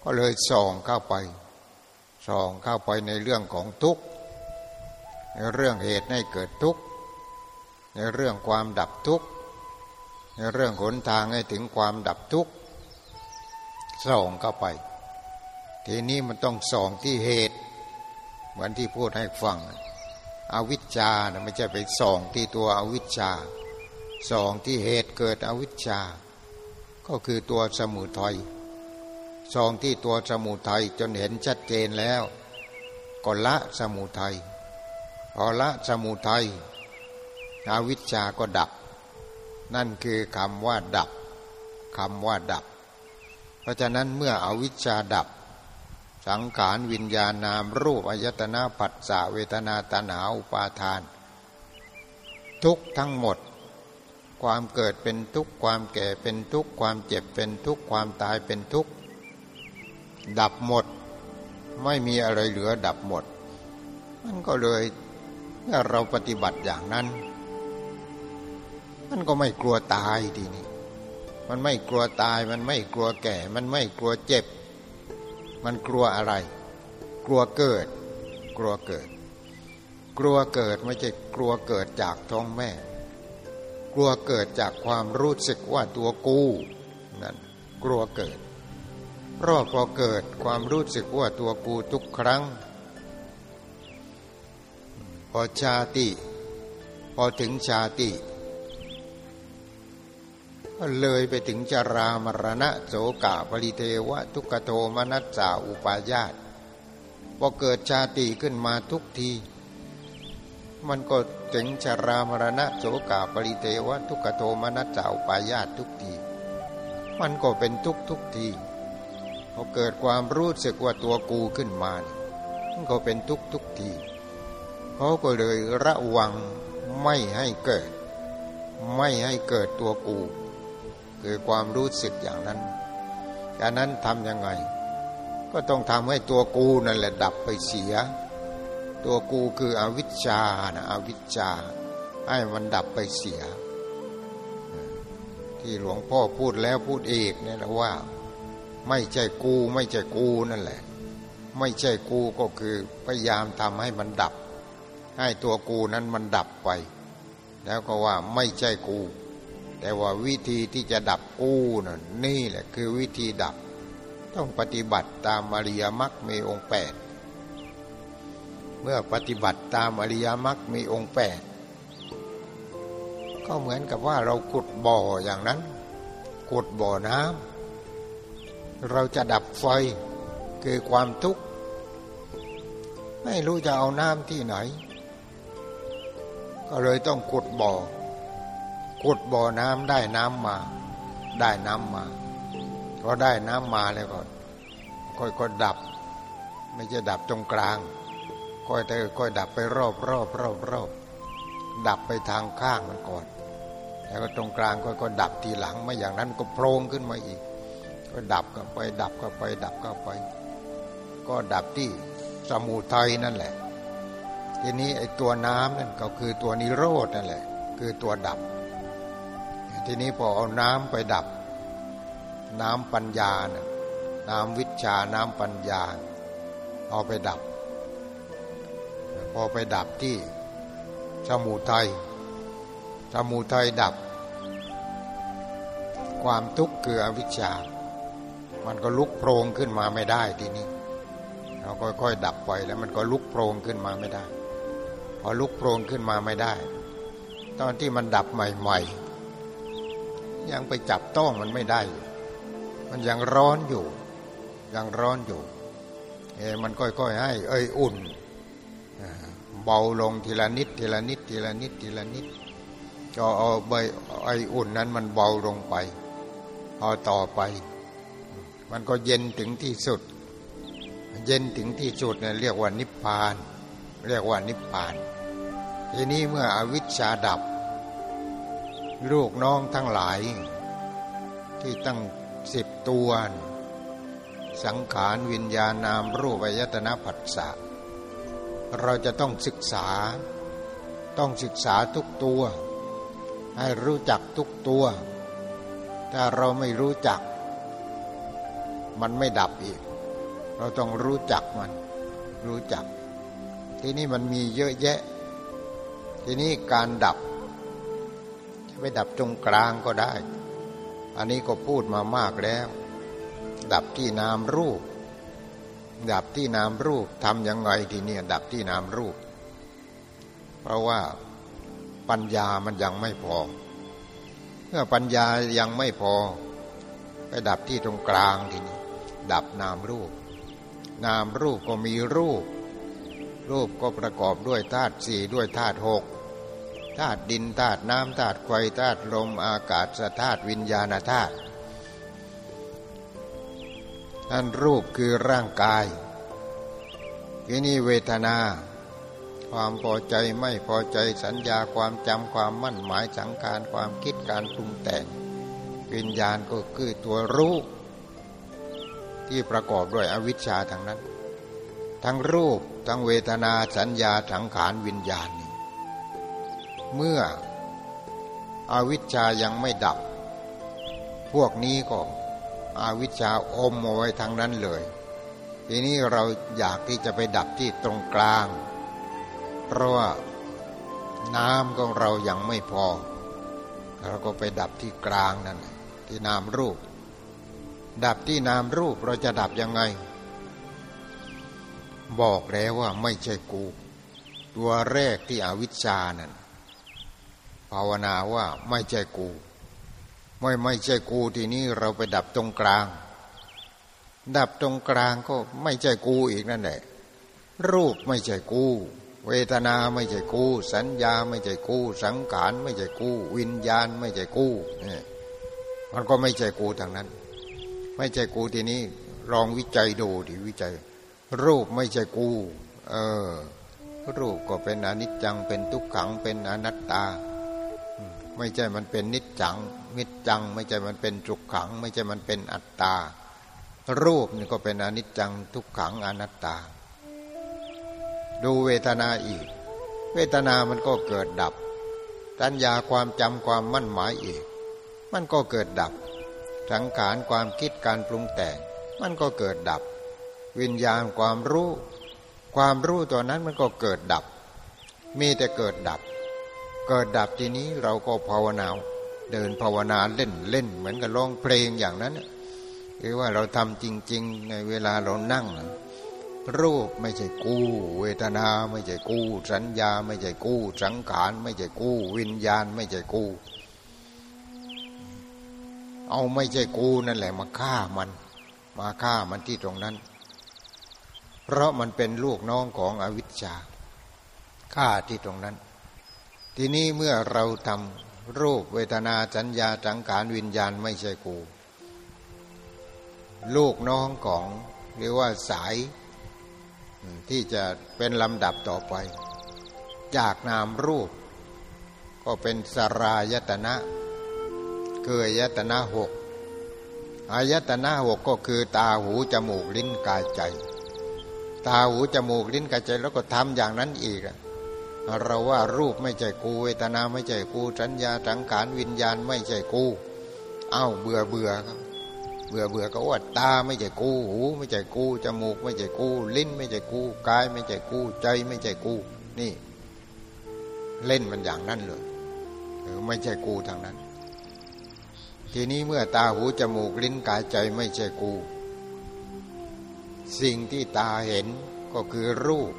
ก็เลยส่องเข้าไปส่องเข้าไปในเรื่องของทุกข์ในเรื่องเหตุให้เกิดทุกข์ในเรื่องความดับทุกข์ในเรื่องหนทางให้ถึงความดับทุกข์ส่องเข้าไป ทีนี้มันต้องส่องที่เหตุ เหมือนที่พูดให้ฟัง อวิชชานะไม่ใช่ไปส่องที่ตัวอวิชชาส่องที่เหตุเกิดอวิชชา ก็คือตัวสมุทัยส่องที่ตัวสมุทัยจนเห็นชัดเจนแล้วก็ละสมุทัยพอละสมุทัยอวิชชาก็ดับ นั่นคือคำว่าดับคำว่าดับ เพราะฉะนั้นเมื่ออวิชชาดับ สังขารวิญญาณนามรูปอายตนะปัสสะเวทนาตนาอุปาทาน ทุกทั้งหมด ความเกิดเป็นทุกข์ความแก่เป็นทุกข์ความเจ็บเป็นทุกข์ความตายเป็นทุกข์ดับหมด ไม่มีอะไรเหลือดับหมด มันก็เลยเมื่อเราปฏิบัติอย่างนั้น มันก็ไม่กลัวตายทีนี้มันไม่กลัวตายมันไม่กลัวแก่ มันไม่กลัวเจ็บ มันกลัวอะไร กลัวเกิด กลัวเกิด กลัวเกิดไม่ใช่กลัวเกิดจากท้องแม่ กลัวเกิดจากความรู้สึกว่าตัวกูนั่นกลัวเกิด เพราะพอเกิดความรู้สึกว่าตัวกูทุกครั้ง พอชาติ พอถึงชาติ เลยไปถึงจารามรณะโสกะปริเทวะ ทุกโทมนัสสาอุปายาตพอเกิดชาติขึ้นมาทุกที มันก็ถึงจารามรณะโสกะปริเทวะ ทุกโทมนัสสาอุปายาตทุกที มันก็เป็นทุกทุกทีพอเกิดความรู้สึกว่าตัวกูขึ้นมามันก็เป็นทุกทุกทีเขาก็เลยระวังไม่ให้เกิด ไม่ให้เกิดตัวกู คือความรู้สึกอย่างนั้นการนั้นทำยังไง ก็ต้องทำให้ตัวกูนั่นแหละดับไปเสีย ตัวกูคืออวิชชานะอวิชชา ให้มันดับไปเสีย ที่หลวงพ่อพูดแล้วพูดอีกเนี่ยนะว่า ไม่ใช่กูไม่ใช่กูนั่นแหละ ไม่ใช่กูก็คือพยายามทำให้มันดับ ให้ตัวกูนั้นมันดับไป แล้วก็ว่าไม่ใช่กู แต่ว่าวิธีที่จะดับกูนั่นนี่แหละคือวิธีดับ ต้องปฏิบัติตามอริยมรรคมีองค์แปดเมื่อปฏิบัติตามอริยมรรคมีองค์แปดก็เหมือนกับว่าเราขุดบ่ออย่างนั้นขุดบ่อน้ำเราจะดับไฟคือความทุกข์ ไม่รู้จะเอาน้ำที่ไหน ก็เลยต้องขุดบ่อ ขุดบ่อน้ำได้น้ำมา ได้น้ำมาพอได้น้ำมาแล้วก็ค่อยก็ดับ ไม่ใช่ดับตรงกลางค่อยแต่ค่อยดับไปรอบรอบรอบรอบดับไปทางข้างมันก่อน แล้วก็ตรงกลางค่อยก็ดับทีหลังไม่อย่างนั้นก็โพรงขึ้นมาอีก ก็ดับก็ไป ดับก็ไป ดับก็ไป ก็ดับที่สมุทัยนั่นแหละ ทีนี้ไอ้ตัวน้ำนั่นก็คือตัวนิโรธนั่นแหละ คือตัวดับ ทีนี้พอเอาน้ำไปดับ น้ำปัญญานะน้ำวิชาน้ำปัญญา เอาไปดับ พอไปดับที่สมุทัยสมุทัยดับ ความทุกข์คืออวิชชา มันก็ลุกโพรงขึ้นมาไม่ได้ทีนี้เราค่อยๆดับไปแล้วมันก็ลุกโพรงขึ้นมาไม่ได้ พอลุกโพรงขึ้นมาไม่ได้ ตอนที่มันดับใหม่ ๆ ยังไปจับต้องมันไม่ได้ มันยังร้อนอยู่ ยังร้อนอยู่ เอมันค่อยๆให้ เอ้ยอุ่น เบาลงทีละนิด ทีละนิด ทีละนิด ทีละนิดก็เอาใบไออุ่นนั้นมันเบาลงไปพอต่อไป มันก็เย็นถึงที่สุด เย็นถึงที่สุดเนี่ยเรียกว่านิพพาน เรียกว่านิพพาน ทีนี้เมื่ออวิชชาดับ ลูกน้องทั้งหลาย ที่ตั้งสิบตัว สังขารวิญญาณนามรูปวยตนาผัสสะเราจะต้องศึกษา ต้องศึกษาทุกตัว ให้รู้จักทุกตัว ถ้าเราไม่รู้จัก มันไม่ดับอีก เราต้องรู้จักมัน รู้จัก ทีนี้มันมีเยอะแยะ ทีนี้การดับ ไปดับตรงกลางก็ได้ อันนี้ก็พูดมามากแล้ว ดับที่นามรูป ดับที่นามรูปทำยังไงทีนี้ดับที่นามรูป เพราะว่าปัญญามันยังไม่พอ เมื่อปัญญายังไม่พอ ไปดับที่ตรงกลางทีนี้ ดับนามรูป นามรูปก็มีรูป รูปก็ประกอบด้วยธาตุสี่ด้วยธาตุหก ธาตุดินธาตุน้ำธาตุไฟธาตุลมอากาศธาตุวิญญาณธาตุนั่นรูปคือร่างกายที่นี่เวทนา ความพอใจไม่พอใจสัญญาความจำความมั่นหมายสังการความคิดการปรุงแต่งวิญญาณก็คือตัวรู้ที่ประกอบด้วยอวิชชาทั้งนั้น ทั้งรูปทั้งเวทนาสัญญาสังขารวิญญาณนี่ เมื่ออวิชชายังไม่ดับ พวกนี้ก็อวิชชาอมเอาไว้ทั้งนั้นเลย ทีนี้เราอยากที่จะไปดับที่ตรงกลาง เพราะว่าน้ำของเรายังไม่พอ เราก็ไปดับที่กลางนั่นที่นามรูป ดับที่นามรูปเราจะดับยังไง บอกแล้วว่าไม่ใช่กู ตัวแรกที่อวิชชานั่น ภาวนาว่าไม่ใช่กู ไม่ไม่ใช่กูทีนี้เราไปดับตรงกลาง ดับตรงกลางก็ไม่ใช่กูอีกนั่นแหละรูปไม่ใช่กู เวทนาไม่ใช่กู สัญญาไม่ใช่กู สังขารไม่ใช่กู วิญญาณไม่ใช่กูเนี่ยมันก็ไม่ใช่กูทางนั้น ไม่ใช่กูทีนี้ลองวิจัยดูดิวิจัย รูปไม่ใช่กู เออรูปก็เป็นอนิจจังเป็นทุกขังเป็นอนัตตา ไม่ใช่มันเป็นนิจจังมิจจัง ไม่ใช่มันเป็นจุกขัง ไม่ใช่มันเป็นอัตตา รูปนี่ก็เป็นอนิจจังทุกขังอนัตตา ดูเวทนาอีก เวทนามันก็เกิดดับสัญญาความจำความมั่นหมายอีก มันก็เกิดดับ สังขารความคิดการปรุงแต่ง มันก็เกิดดับ วิญญาณความรู้ ความรู้ตัวนั้นมันก็เกิดดับ มีแต่เกิดดับ เกิดดับทีนี้เราก็ภาวนาเดินภาวนาเล่นเล่น เหมือนกับร้องเพลงอย่างนั้นหรือว่าเราทำจริง ๆ ในเวลาเรานั่ง รูปไม่ใช่กู้ เวทนาไม่ใช่กู้ สัญญาไม่ใช่กู้ สังขารไม่ใช่กู้ วิญญาณไม่ใช่กู้ เอาไม่ใช่กู้นั่นแหละมาฆ่ามัน มาฆ่ามันที่ตรงนั้น เพราะมันเป็นลูกน้องของอวิชชาฆ่าที่ตรงนั้น ทีนี้เมื่อเราทำรูปเวทนาสัญญาสังขารวิญญาณไม่ใช่กู ลูกน้องของหรือว่าสายที่จะเป็นลำดับต่อไป จากนามรูป ก็เป็นสรายตนะคืออายตนะหกอายตนะหกก็คือตาหูจมูกลิ้นกายใจ ตาหูจมูกลิ้นกายใจแล้วก็ทำอย่างนั้นอีก เราว่ารูปไม่ใช่กูเวทนาไม่ใช่กูสัญญาสังขารวิญญาณไม่ใช่กูเอ้าเบื่อเบื่อครับเบื่อเบื่อก็ว่าตาไม่ใช่กูหู ไม่ใช่กูจมูก ไม่ใช่กู ลิ้น ไม่ใช่กูกาย ไม่ใช่กูใจ ไม่ใช่กู นี่ เล่นมันอย่างนั้นเลยหรือไม่ใช่กูทางนั้น ทีนี้เมื่อตาหูจมูกลิ้นกายใจไม่ใช่กู สิ่งที่ตาเห็นก็คือรูป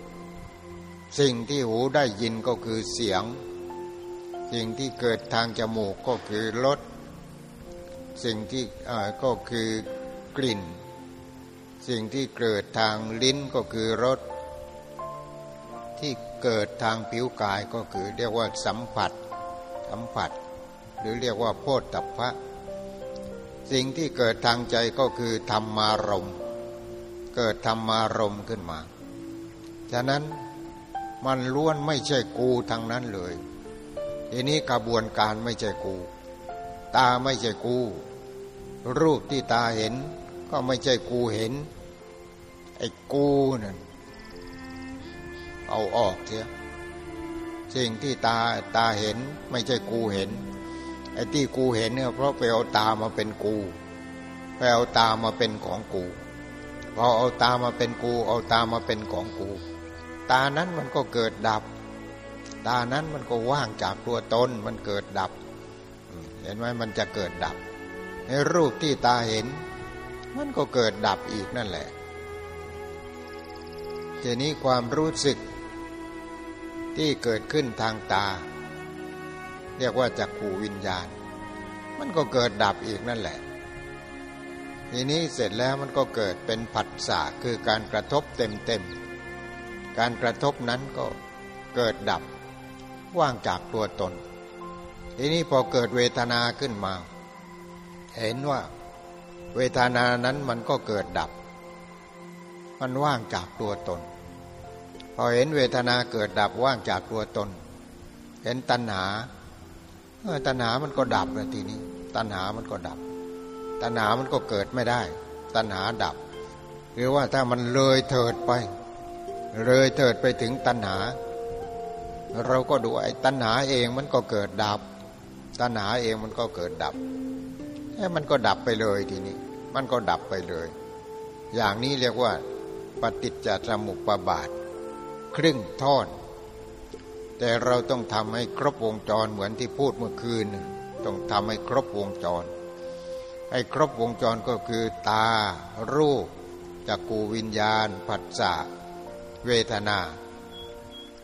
สิ่งที่หูได้ยินก็คือเสียง สิ่งที่เกิดทางจมูกก็คือรสสิ่งที่ก็คือกลิ่น สิ่งที่เกิดทางลิ้นก็คือรสที่เกิดทางผิวกายก็คือเรียกว่าสัมผัส สัมผัส หรือเรียกว่าโพธตัพพะสิ่งที่เกิดทางใจก็คือธรรมารมเกิดธรรมารมขึ้นมา ฉะนั้น มันล้วนไม่ใช่กูทางนั้นเลยทีนี้กระบวนการไม่ใช่กู ตาไม่ใช่กู รูปที่ตาเห็น ก็ไม่ใช่กูเห็น ไอ้กูนั่นเอาออกเถอะสิ่งที่ตาตาเห็นไม่ใช่กูเห็น ไอ้ที่กูเห็นเนี่ยเพราะไปเอาตามาเป็นกูไปเอาตามาเป็นของกูพอเอาตามาเป็นกู เอาตามาเป็นของกู ตานั้นมันก็เกิดดับ ตานั้นมันก็ว่างจากตัวตนมันเกิดดับ เห็นไหมมันจะเกิดดับ ในรูปที่ตาเห็น มันก็เกิดดับอีกนั่นแหละทีนี้ความรู้สึกที่เกิดขึ้นทางตา เรียกว่าจักขูวิญญาณ มันก็เกิดดับอีกนั่นแหละ ทีนี้เสร็จแล้วมันก็เกิดเป็นผัสสะคือการกระทบเต็มเต็ม การกระทบนั้นก็เกิดดับว่างจากตัวตน ทีนี้พอเกิดเวทนาขึ้นมา เห็นว่าเวทนานั้นมันก็เกิดดับ มันว่างจากตัวตน พอเห็นเวทนาเกิดดับว่างจากตัวตน เห็นตัณหาเออตัณหามันก็ดับเลยทีนี้ ตัณหามันก็ดับ ตัณหามันก็เกิดไม่ได้ ตัณหาดับ หรือว่าถ้ามันเลยเถิดไป เลยเถิดไปถึงตัณหา เราก็ดูไอ้ตัณหาเองมันก็เกิดดับ ตัณหาเองมันก็เกิดดับแค่มันก็ดับไปเลยทีนี้ มันก็ดับไปเลย อย่างนี้เรียกว่า ปฏิจจสมุปบาท ครึ่งทอดแต่เราต้องทำให้ครบวงจรเหมือนที่พูดเมื่อคืน ต้องทำให้ครบวงจรให้ครบวงจรก็คือ ตา รูปจักกูวิญญาณ ผัสสะ เวทนา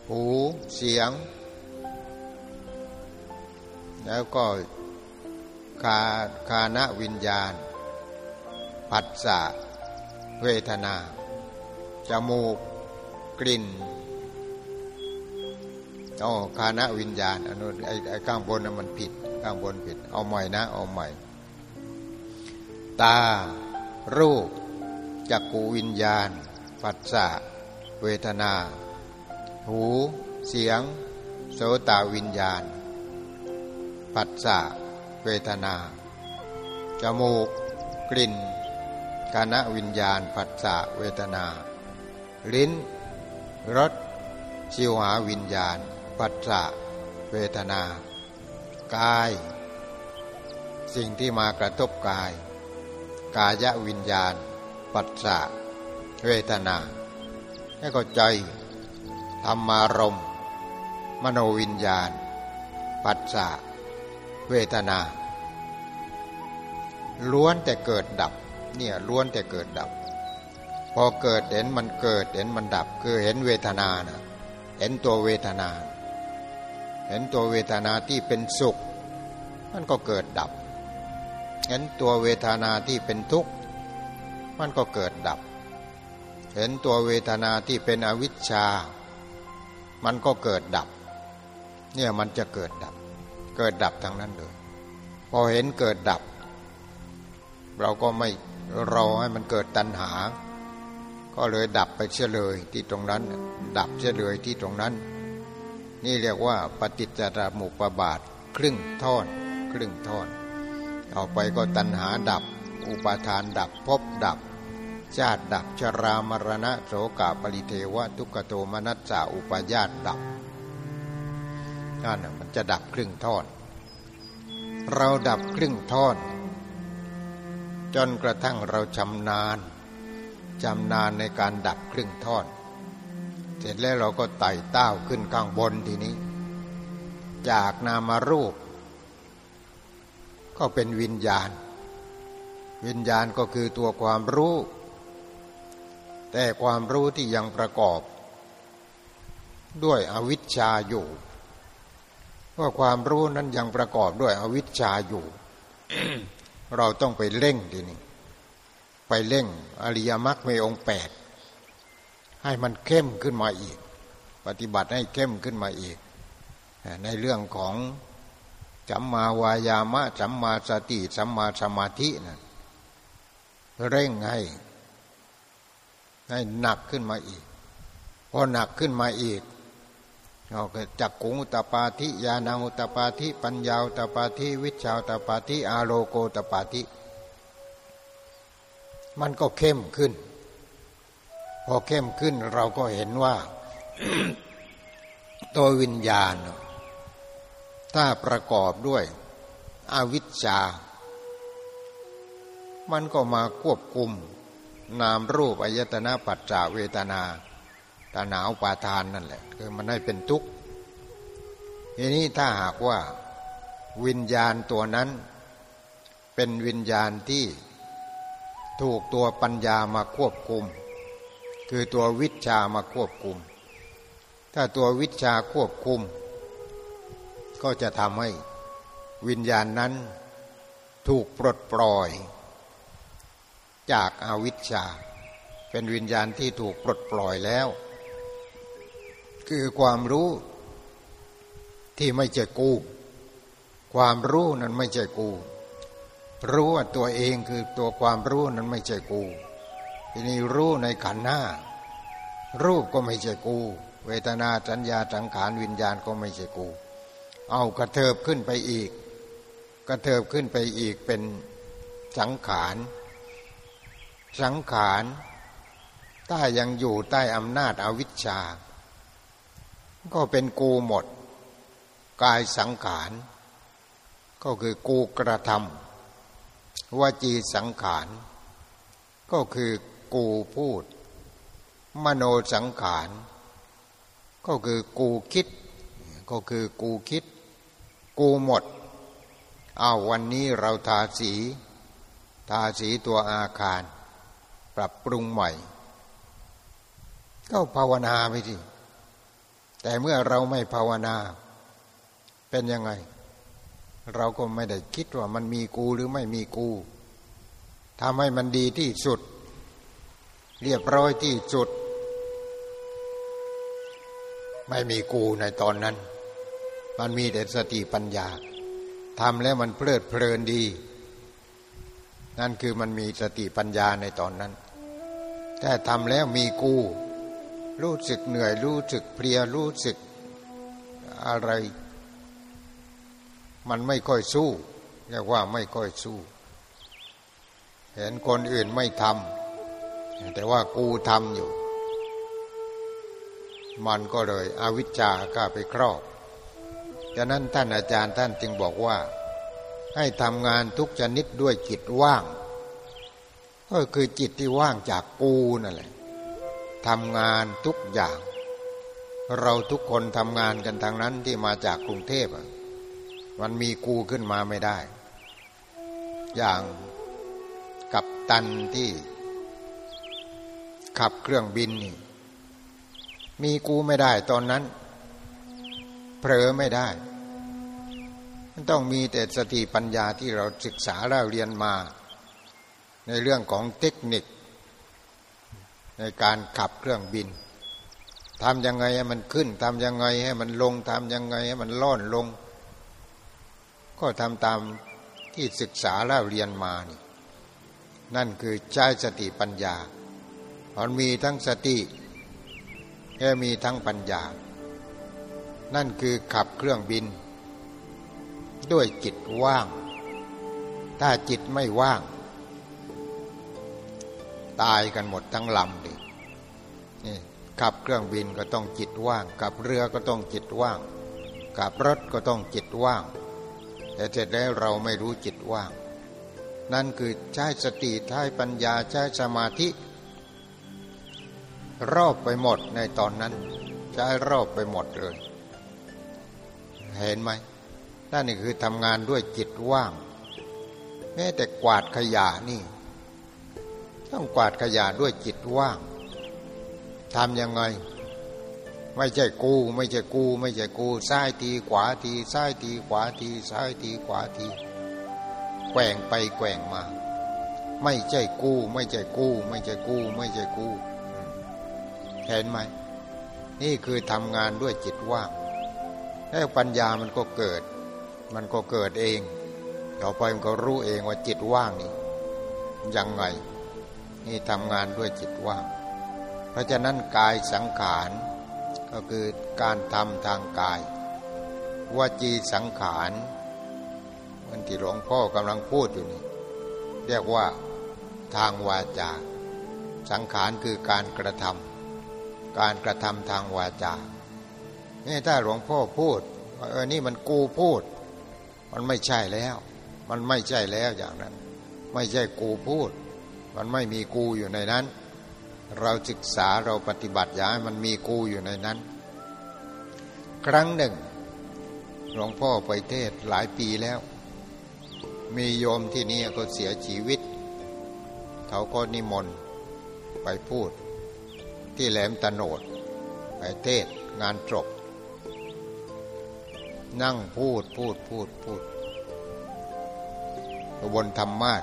หูเสียง แล้วก็คาคานวิญญาณผัสสะเวทนา จมูก กลิ่นอ๋อคานะวิญญาณอนุไอ้ไอ้ข้างบนนะมันผิด ข้างบนผิด เอาใหม่นะ เอาใหม่ ตา รูปจักกูวิญญาณ ปัสสะ เวทนา หู เสียง โสตวิญญาณ ปัสสะเวทนา จมูก กลิ่นกาณวิญญาณ ปัสสะเวทนา ลิ้น รส ชิวหาวิญญาณ ปัสสะเวทนา กาย สิ่งที่มากระทบกาย กายวิญญาณ ปัสสะเวทนา ให้ก็ใจธรรมารมมโนวิญญาณ ปัสสะเวทนา ล้วนแต่เกิดดับ เนี่ยล้วนแต่เกิดดับ พอเกิดเห็นมันเกิดเห็นมันดับ คือเห็นเวทนานะเห็นตัวเวทนา เห็นตัวเวทนาที่เป็นสุข มันก็เกิดดับ เห็นตัวเวทนาที่เป็นทุกข์ มันก็เกิดดับ เห็นตัวเวทนาที่เป็นอวิชชา มันก็เกิดดับ เนี่ยมันจะเกิดดับ เกิดดับทั้งนั้นเลย พอเห็นเกิดดับ เราก็ไม่รอให้มันเกิดตัณหา ก็เลยดับไปเฉลยที่ตรงนั้น ดับเฉลยที่ตรงนั้น นี่เรียกว่าปฏิจจสมุปบาท ครึ่งท่อน ครึ่งท่อนต่อไปก็ตัณหาดับ อุปาทานดับ ภพดับ ชาติดับชรามรณะโสกาปริเทวะทุกโทมนัสสาอุปญาตดับนั่นมันจะดับครึ่งท่อน เราดับครึ่งท่อน จนกระทั่งเราชำนาญชำนาญในการดับครึ่งท่อน เสร็จแล้วเราก็ไต่เต้าขึ้นข้างบนทีนี้ จากนามารูป ก็เป็นวิญญาณ วิญญาณก็คือตัวความรู้ แต่ความรู้ที่ยังประกอบ ด้วยอวิชชาอยู่ว่าความรู้นั้นยังประกอบด้วยอวิชชาอยู่ เราต้องไปเร่งทีนี้ไปเร่งอริยมรรคในองค์แปดให้มันเข้มขึ้นมาอีก ปฏิบัติให้เข้มขึ้นมาอีก ในเรื่องของสัมมาวายามะสัมมาสติสัมมาสมาธินะเร่งให้ ให้หนักขึ้นมาอีกพอหนักขึ้นมาอีกเราก็จักกุงตปาธิญาณังตปาธิปัญญาอุตปาธิวิชาตปาธิอาโลโกตปาธิมันก็เข้มขึ้น พอเข้มขึ้นเราก็เห็นว่าตัววิญญาณ ถ้าประกอบด้วยอวิชชา มันก็มาควบคุม นามรูปอายตนะปัจจาเวทนาตาหนาวปาทานนั่นแหละ คือมันให้เป็นทุกข์ทีนี้ถ้าหากว่าวิญญาณตัวนั้น เป็นวิญญาณที่ถูกตัวปัญญามาควบคุม คือตัววิชามาควบคุม ถ้าตัววิชาควบคุม ก็จะทำให้วิญญาณนั้นถูกปลดปล่อย จากอาวิชชา เป็นวิญญาณที่ถูกปลดปล่อยแล้ว คือความรู้ที่ไม่ใช่กู ความรู้นั้นไม่ใช่กู รู้ว่าตัวเองคือตัวความรู้นั้นไม่ใช่กู ทีนี้รู้ในขันหน้า รูปก็ไม่ใช่กู เวทนาสัญญาสังขารวิญญาณก็ไม่ใช่กู เอากระเทิบขึ้นไปอีก กระเทิบขึ้นไปอีกเป็นสังขาร สังขารถ้ายังอยู่ใต้อำนาจอวิชชา ก็เป็นกูหมด กายสังขาร ก็คือกูกระทำวจีสังขาร ก็คือกูพูด มโนสังขาร ก็คือกูคิด ก็คือกูคิด กูหมดเอาวันนี้เราทาสี ทาสีตัวอาคาร ปรับปรุงใหม่ ก็ภาวนาไปสิแต่เมื่อเราไม่ภาวนา เป็นยังไง เราก็ไม่ได้คิดว่ามันมีกูหรือไม่มีกูทำให้มันดีที่สุด เรียบร้อยที่สุด ไม่มีกูในตอนนั้น มันมีแต่สติปัญญาทำแล้วมันเพลิดเพลินดี นั่นคือมันมีสติปัญญาในตอนนั้น แต่ทำแล้วมีกูรู้สึกเหนื่อย รู้สึกเพลียรู้สึกอะไร มันไม่ค่อยสู้เรียกว่าไม่ค่อยสู้ เห็นคนอื่นไม่ทำแต่ว่ากูทำอยู่ มันก็เลยอวิชชาก็ไปครอบฉะนั้นท่านอาจารย์ท่านจึงบอกว่า ให้ทำงานทุกชนิดด้วยจิตว่าง ก็คือจิตที่ว่างจากกูนั่นแหละทำงานทุกอย่าง เราทุกคนทำงานกันทางนั้นที่มาจากกรุงเทพมันมีกูขึ้นมาไม่ได้ อย่างกับตันที่ ขับเครื่องบินนี่มีกูไม่ได้ตอนนั้นเผลอไม่ได้ มันต้องมีแต่สติปัญญาที่เราศึกษาเราเรียนมา ในเรื่องของเทคนิค ในการขับเครื่องบินทำยังไงให้มันขึ้นทำยังไงให้มันลงทำยังไงให้มันล่อนลง ก็ทำตามที่ศึกษาแล้วเรียนมานี่นั่นคือใช้สติปัญญามันมีทั้งสติและมีทั้งปัญญา นั่นคือขับเครื่องบิน ด้วยจิตว่าง ถ้าจิตไม่ว่าง ตายกันหมดทั้งลำดินี่ขับเครื่องบินก็ต้องจิตว่าง ขับเรือก็ต้องจิตว่าง ขับรถก็ต้องจิตว่าง แต่เสร็จแล้วเราไม่รู้จิตว่าง นั่นคือใช้สติใช้ปัญญาใช้สมาธิ รอบไปหมดในตอนนั้น ใช้รอบไปหมดเลย เห็นไหม นั่นนี่คือทำงานด้วยจิตว่าง แม้แต่กวาดขยะนี่ ต้องกวาดขยะด้วยจิตว่างทำยังไง ไม่ใช่กู ไม่ใช่กู ไม่ใช่กูซ้ายทีขวาทีซ้ายทีขวาทีซ้ายทีขวาทีแกว่งไปแกว่งมา ไม่ใช่กู ไม่ใช่กู ไม่ใช่กู ไม่ใช่กูเห็นไหมนี่คือทำงานด้วยจิตว่างแล้วปัญญามันก็เกิด มันก็เกิดเอง ต่อไปมันก็รู้เองว่าจิตว่างนี่ยังไง นี่ทำงานด้วยจิตว่าง เพราะฉะนั้นกายสังขารก็คือการทำทางกายวจีสังขารมันที่หลวงพ่อกำลังพูดอยู่นี่เรียกว่าทางวาจา สังขารคือการกระทำการกระทำทางวาจานี่ถ้าหลวงพ่อพูดว่าเออนี่มันกูพูด มันไม่ใช่แล้ว มันไม่ใช่แล้วอย่างนั้น ไม่ใช่กูพูด มันไม่มีกูอยู่ในนั้น เราศึกษาเราปฏิบัติอย่าให้มันมีกูอยู่ในนั้น ครั้งหนึ่งหลวงพ่อไปเทศหลายปีแล้ว มีโยมที่นี่ก็เสียชีวิต เขาก็นิมนต์ไปพูด ที่แหลมตะโนดไปเทศงานจบ นั่งพูดพูดพูดพูดบนธรรมาท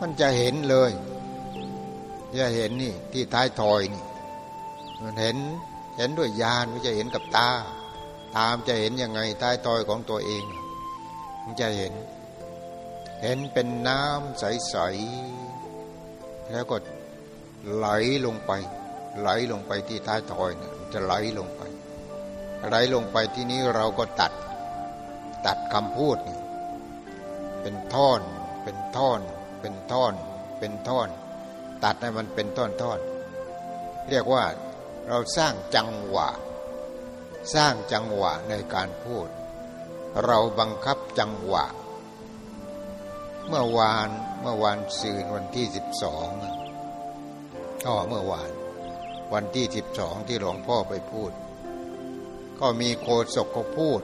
มันจะเห็นเลยจะเห็นนี่ที่ท้ายทอยนี่ มันเห็นเห็นด้วยญาณไม่จะเห็นกับตา ตามจะเห็นยังไงท้ายทอยของตัวเอง มันจะเห็น เห็นเป็นน้ำใสๆแล้วก็ไหลลงไป ไหลลงไปที่ท้ายทอยนี่ยจะไหลลงไป ไหลลงไปที่นี้เราก็ตัด ตัดคำพูด เป็นท่อน เป็นท่อน เป็นท่อน เป็นท่อน ตัดให้มันเป็นท่อนท่อนเรียกว่าเราสร้างจังหวะ สร้างจังหวะในการพูด เราบังคับจังหวะ เมื่อวานเมื่อวานซืนวันที่สิบสองอ๋อเมื่อวาน วันที่สิบสองที่หลวงพ่อไปพูด ก็มีโคศกก็พูด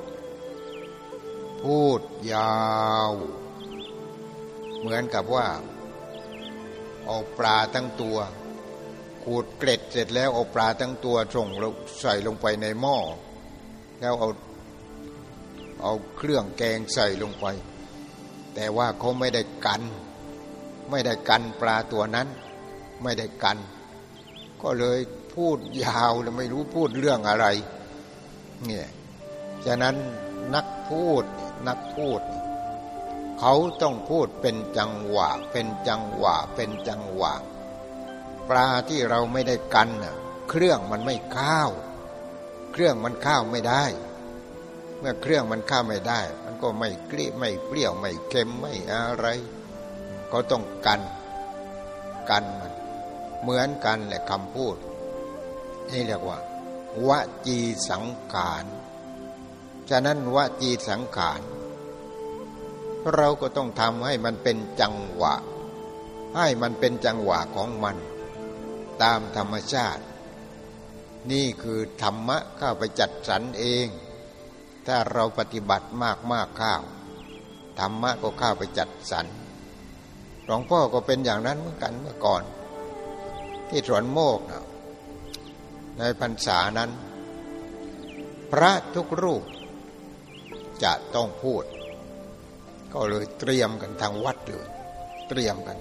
พูดยาว เหมือนกับว่าเอาปลาทั้งตัว ขูดเกล็ดเสร็จแล้วเอาปลาทั้งตัวส่งใส่ลงไปในหม้อ แล้วเอาเอาเครื่องแกงใส่ลงไป แต่ว่าเขาไม่ได้กัน ไม่ได้กันปลาตัวนั้น ไม่ได้กัน ก็เลยพูดยาวแล้วไม่รู้พูดเรื่องอะไร เนี่ยฉะนั้นนักพูดนักพูด เขาต้องพูดเป็นจังหวะ เป็นจังหวะ เป็นจังหวะ ปลาที่เราไม่ได้กันน่ะเครื่องมันไม่ข้าว เครื่องมันข้าวไม่ได้ เมื่อเครื่องมันข้าวไม่ได้ มันก็ไม่กรี้ไม่เปรี้ยวไม่เค็มไม่อะไร ก็ต้องกันกันมันเหมือนกันแหละคำพูด นี่เรียกว่า วจีสังขารฉะนั้นวจีสังขารเราก็ต้องทำให้มันเป็นจังหวะ ให้มันเป็นจังหวะของมัน ตามธรรมชาติ นี่คือธรรมะเข้าไปจัดสรรเอง ถ้าเราปฏิบัติมากมากข้าวธรรมะก็เข้าไปจัดสรรหลวงพ่อก็เป็นอย่างนั้นเหมือนกันเมื่อก่อน ที่สวนโมกนะ ในพรรษานั้น พระทุกรูปจะต้องพูด ก็เลยเตรียมกันทางวัดเลยเตรียมกัน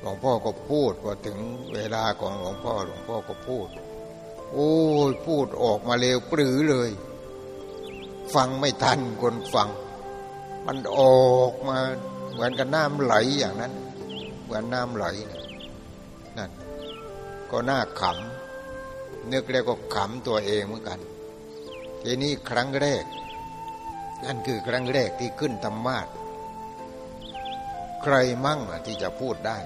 หลวงพ่อก็พูดพอถึงเวลาของหลวงพ่อหลวงพ่อก็พูด โอ้ยพูดออกมาเร็วปรือเลย ฟังไม่ทันคนฟัง มันออกมาเหมือนกับน้ำไหลอย่างนั้น เหมือนน้ำไหลนั่นก็น่าขำ นึกแล้วก็ขำตัวเองเหมือนกัน ทีนี้ครั้งแรก นั่นคือครั้งแรกที่ขึ้นธรรมาทใครมั่งที่จะพูดได้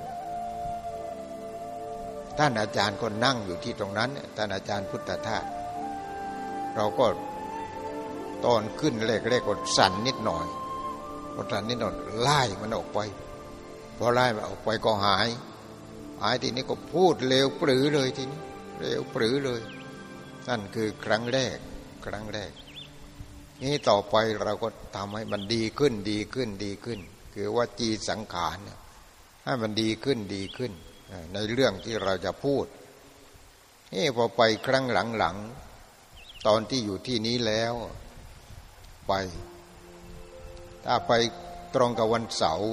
ท่านอาจารย์ก็นั่งอยู่ที่ตรงนั้น ท่านอาจารย์พุทธทาสเราก็ตอนขึ้นแรกๆก็สั่นนิดหน่อยพอสั่นนิดหน่อยไล่มันออกไป พอไล่มันออกไปก็หาย หายทีนี้ก็พูดเร็วปรือเลยทีนี้ เร็วปรือเลย นั่นคือครั้งแรก ครั้งแรก นี้ต่อไปเราก็ทำให้มันดีขึ้นดีขึ้นดีขึ้น คือว่าจีสังขารให้มันดีขึ้นดีขึ้น ในเรื่องที่เราจะพูดนี่พอไปครั้งหลังๆตอนที่อยู่ที่นี้แล้วไปถ้าไปตรงกับวันเสาร์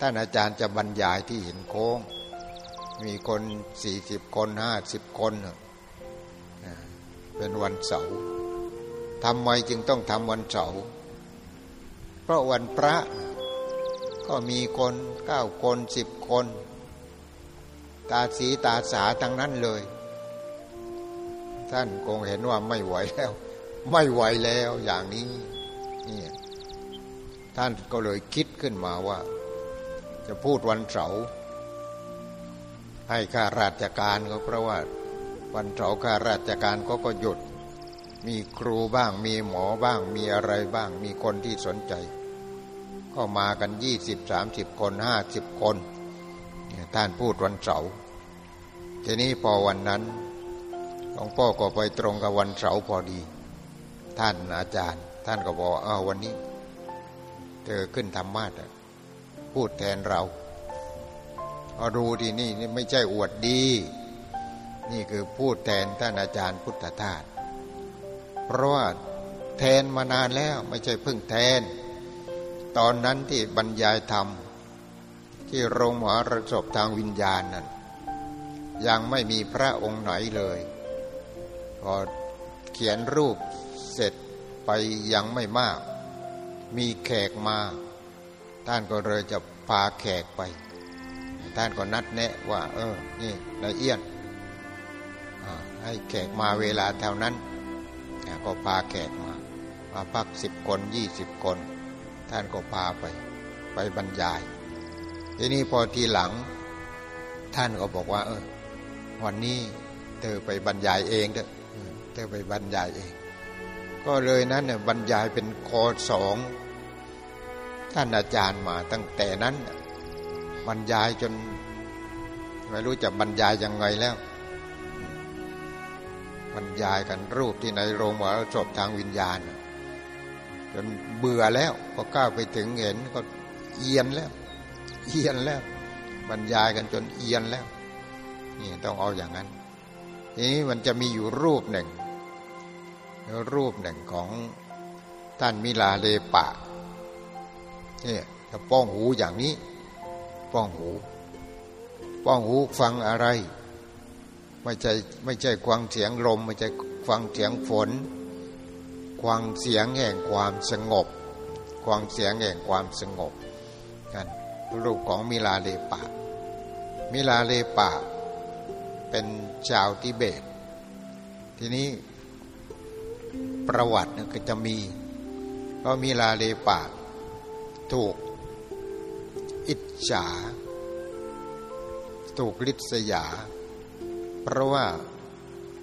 ท่านอาจารย์จะบรรยายที่หินโค้ง มีคนสี่สิบคนห้าสิบคนเป็นวันเสาร์ทำไมจึงต้องทำวันเสาร์เพราะวันพระก็มีคนเก้าคนสิบคน ตาสีตาสาทั้งนั้นเลย ท่านคงเห็นว่าไม่ไหวแล้ว ไม่ไหวแล้วอย่างนี้นี่ท่านก็เลยคิดขึ้นมาว่า จะพูดวันเสาร์ ให้ข้าราชการก็เพราะว่าวันเสาร์ข้าราชการก็ก็หยุด มีครูบ้างมีหมอบ้างมีอะไรบ้างมีคนที่สนใจ ก็มากันยี่สิบสามสิบคนห้าสิบคนท่านพูดวันเสาร์ทีนี้พอวันนั้นหลวงพ่อก็ไปตรงกับวันเสาร์พอดี ท่านอาจารย์ ท่านก็บอกเออวันนี้ เธอขึ้นธรรมาสพูดแทนเรา เอาดูที่นี่นี่ไม่ใช่อวดดี นี่คือพูดแทนท่านอาจารย์พุทธทาสเพราะว่าแทนมานานแล้วไม่ใช่เพิ่งแทน ตอนนั้นที่บรรยายธรรม ที่โรงหมอระศพทางวิญญาณนั้นยังไม่มีพระองค์ไหนเลย พอเขียนรูปเสร็จไปยังไม่มาก มีแขกมา ท่านก็เลยจะพาแขกไป ท่านก็นัดแนะว่า เออ นี่นายเอี้ยนให้แขกมาเวลาเท่านั้น ก็พาแขกมา มาพักสิบคนยี่สิบคน ท่านก็พาไป ไปบรรยาย ทีนี้พอทีหลัง ท่านก็บอกว่า เออ วันนี้เธอไปบรรยายเองเถอะเธอไปบรรยายเอง ก็เลยนั้นเนี่ยบรรยายเป็นคอสอง ท่านอาจารย์มาตั้งแต่นั้น บรรยายจน ไม่รู้จะบรรยายยังไงแล้ว บรรยายกันรูปที่ในโรงมรสพทางวิญญาณ จนเบื่อแล้วพอก้าวไปถึงเห็นก็เอียนแล้ว เอียนแล้ว บรรยายกันจนเอียนแล้ว นี่ต้องเอาอย่างนั้นทีนี้มันจะมีอยู่รูปหนึ่ง รูปหนึ่งของท่านมิลาเลปะนี่จะป้องหูอย่างนี้ ป้องหู ป้องหูฟังอะไร ไม่ใช่ไม่ใช่ควังเสียงลม ไม่ใช่ควังเสียงฝนควังเสียงแห่งความสงบควังเสียงแห่งความสงบกันรูปของมิลาเลปะ มิลาเลปะ เป็นชาวทิเบต ทีนี้ประวัติก็จะมีเพรามิลาเลปะถูก อิจฉาถูกลิษยา เพราะว่า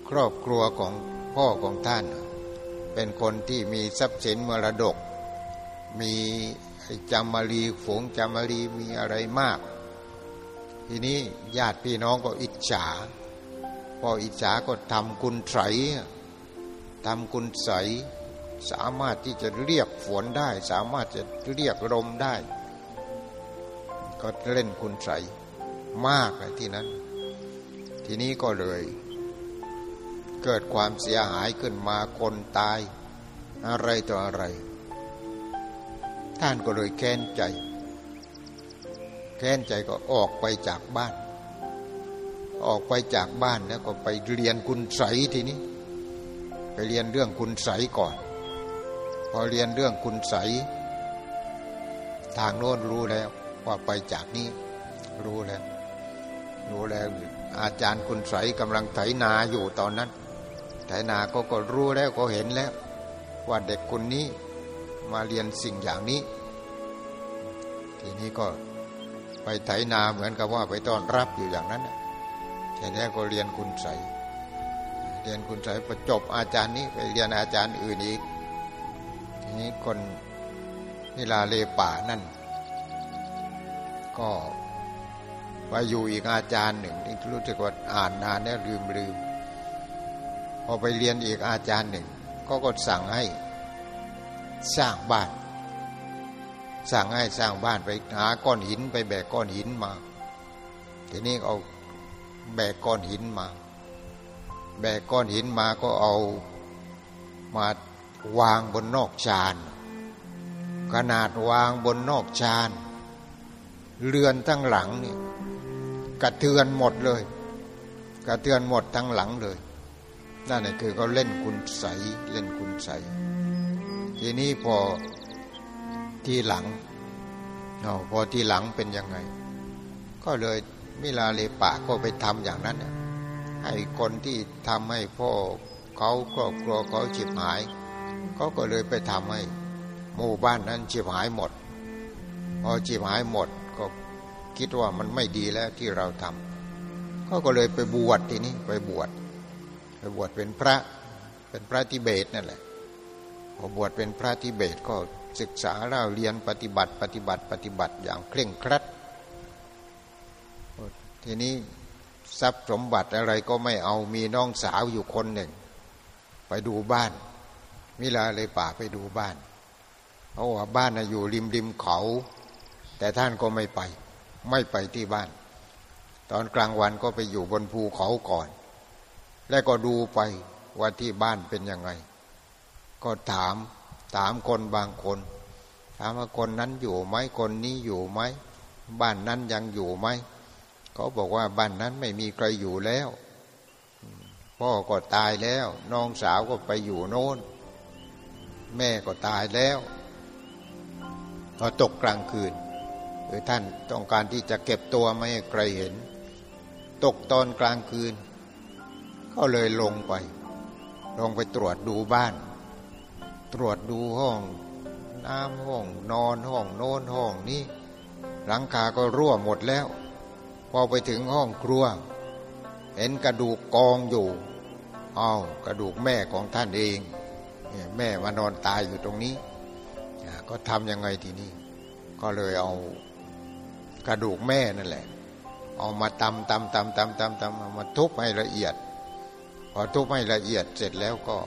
ครอบครัวของพ่อของท่าน เป็นคนที่มีทรัพย์สินมรดก มีจามารีฝูงจามารีมีอะไรมาก ทีนี้ญาติพี่น้องก็อิจฉาพออิจฉาก็ทำกุญไสทำกุญไสสามารถที่จะเรียกฝนได้ สามารถจะเรียกลมได้ ก็เล่นกุญไสมากเลยที่นั้น ทีนี้ก็เลย เกิดความเสียหายขึ้นมาคนตาย อะไรต่ออะไร ท่านก็เลยแค้นใจ แค้นใจก็ออกไปจากบ้าน ออกไปจากบ้านแล้วก็ไปเรียนคุณใสทีนี้ ไปเรียนเรื่องคุณใสก่อน พอเรียนเรื่องคุณใสทางโน้นรู้แล้ว ว่าไปจากนี้ รู้แล้ว รู้แล้ว อาจารย์คุณใสกำลังไถนาอยู่ตอนนั้น ไถนาก็ก็รู้แล้วก็เห็นแล้ว ว่าเด็กคนนี้มาเรียนสิ่งอย่างนี้ ทีนี้ก็ไปไถนาเหมือนกับว่าไปต้อนรับอยู่อย่างนั้นทีนี้ก็เรียนคุณใสเรียนคุณใสประจบอาจารย์นี้ไปเรียนอาจารย์อื่นอีก ทีนี้คนนิลาเลป่านั่น ก็ไปอยู่อีกอาจารย์หนึ่งที่รู้สึกว่าอ่านนานแล้วลืมลืมพอไปเรียนอีกอาจารย์หนึ่งก็ก็สั่งให้สร้างบ้าน สั่งให้สร้างบ้านไปหาก้อนหินไปแบกก้อนหินมา ทีนี้เอาแบกก้อนหินมา แบกก้อนหินมาก็เอามาวางบนนอกชานขนาดวางบนนอกชาน เรือนทั้งหลังนี่กระเทือนหมดเลย กระเทือนหมดทั้งหลังเลยนั่นแหละคือเขาเล่นคุณใสเล่นคุณใสทีนี้พอทีหลังอพอทีหลังเป็นยังไง ก็เลยมิลาเลปะก็ไปทำอย่างนั้นให้คนที่ทำให้พ่อเขาครอบครัวเขาฉิบหายเขาก็เลยไปทำให้หมู่บ้านนั้นฉิบหายหมด พอฉิบหายหมด คิดว่ามันไม่ดีแล้วที่เราทำเขาก็เลยไปบวชทีนี้ไปบวชไปบวชเป็นพระเป็นพระทิเบตนั่นแหละพอบวชเป็นพระทิเบตก็ศึกษาเล่าเรียนปฏิบัติ ปฏิบัติ ปฏิบัติอย่างเคร่งครัดทีนี้ทรัพย์สมบัติอะไรก็ไม่เอามีน้องสาวอยู่คนหนึ่ง ไปดูบ้าน มิลาเลยป่าไปดูบ้านเพราะว่าบ้านอยู่ริมริมเขา แต่ท่านก็ไม่ไป ไม่ไปที่บ้าน ตอนกลางวันก็ไปอยู่บนภูเขาก่อน แล้วก็ดูไปว่าที่บ้านเป็นยังไง ก็ถามถามคนบางคน ถามว่าคนนั้นอยู่ไหมคนนี้อยู่ไหม บ้านนั้นยังอยู่ไหมเขาบอกว่าบ้านนั้นไม่มีใครอยู่แล้ว พ่อก็ตายแล้ว น้องสาวก็ไปอยู่โน่นแม่ก็ตายแล้วพอตกกลางคืน คือท่านต้องการที่จะเก็บตัวไม่ให้ใครเห็น ตกตอนกลางคืน ก็เลยลงไป ลงไปตรวจดูบ้าน ตรวจดูห้องน้ำห้องนอนห้องโน้นห้องนี้ หลังคาก็รั่วหมดแล้ว พอไปถึงห้องครัว เห็นกระดูกกองอยู่อ้าวกระดูกแม่ของท่านเองแม่มานอนตายอยู่ตรงนี้ ก็ทำยังไงทีนี้ ก็เลยเอา กระดูกแม่นั่นแหละ เอามาตำตำตำตำตำตำมาทุบให้ละเอียด พอทุบให้ละเอียดเสร็จแล้วก็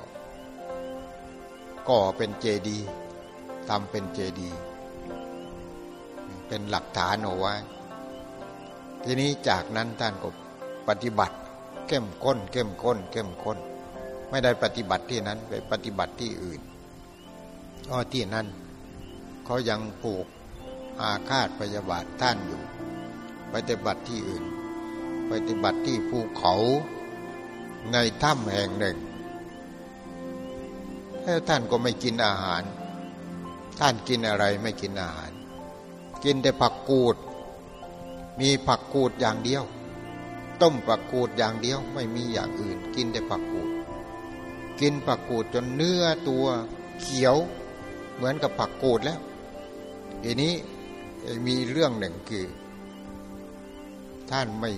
ก่อเป็นเจดีย์ทำเป็นเจดีย์เป็นหลักฐานเอาไว้ทีนี้จากนั้นท่านก็ปฏิบัติ เข้มข้น เข้มข้น เข้มข้น ไม่ได้ปฏิบัติที่นั้นไปปฏิบัติที่อื่นเพราะที่นั้นเขายังปลูก อาฆาตพยาบาทท่านอยู่ ปฏิบัติที่อื่น ปฏิบัติที่ภูเขาในถ้ำแห่งหนึ่งแล้วท่านก็ไม่กินอาหาร ท่านกินอะไรไม่กินอาหาร กินแต่ผักกูด มีผักกูดอย่างเดียว ต้มผักกูดอย่างเดียวไม่มีอย่างอื่น กินแต่ผักกูด กินผักกูดจนเนื้อตัวเขียว เหมือนกับผักกูดแล้วทีนี้ มีเรื่องหนึ่งคือ ท่านไม่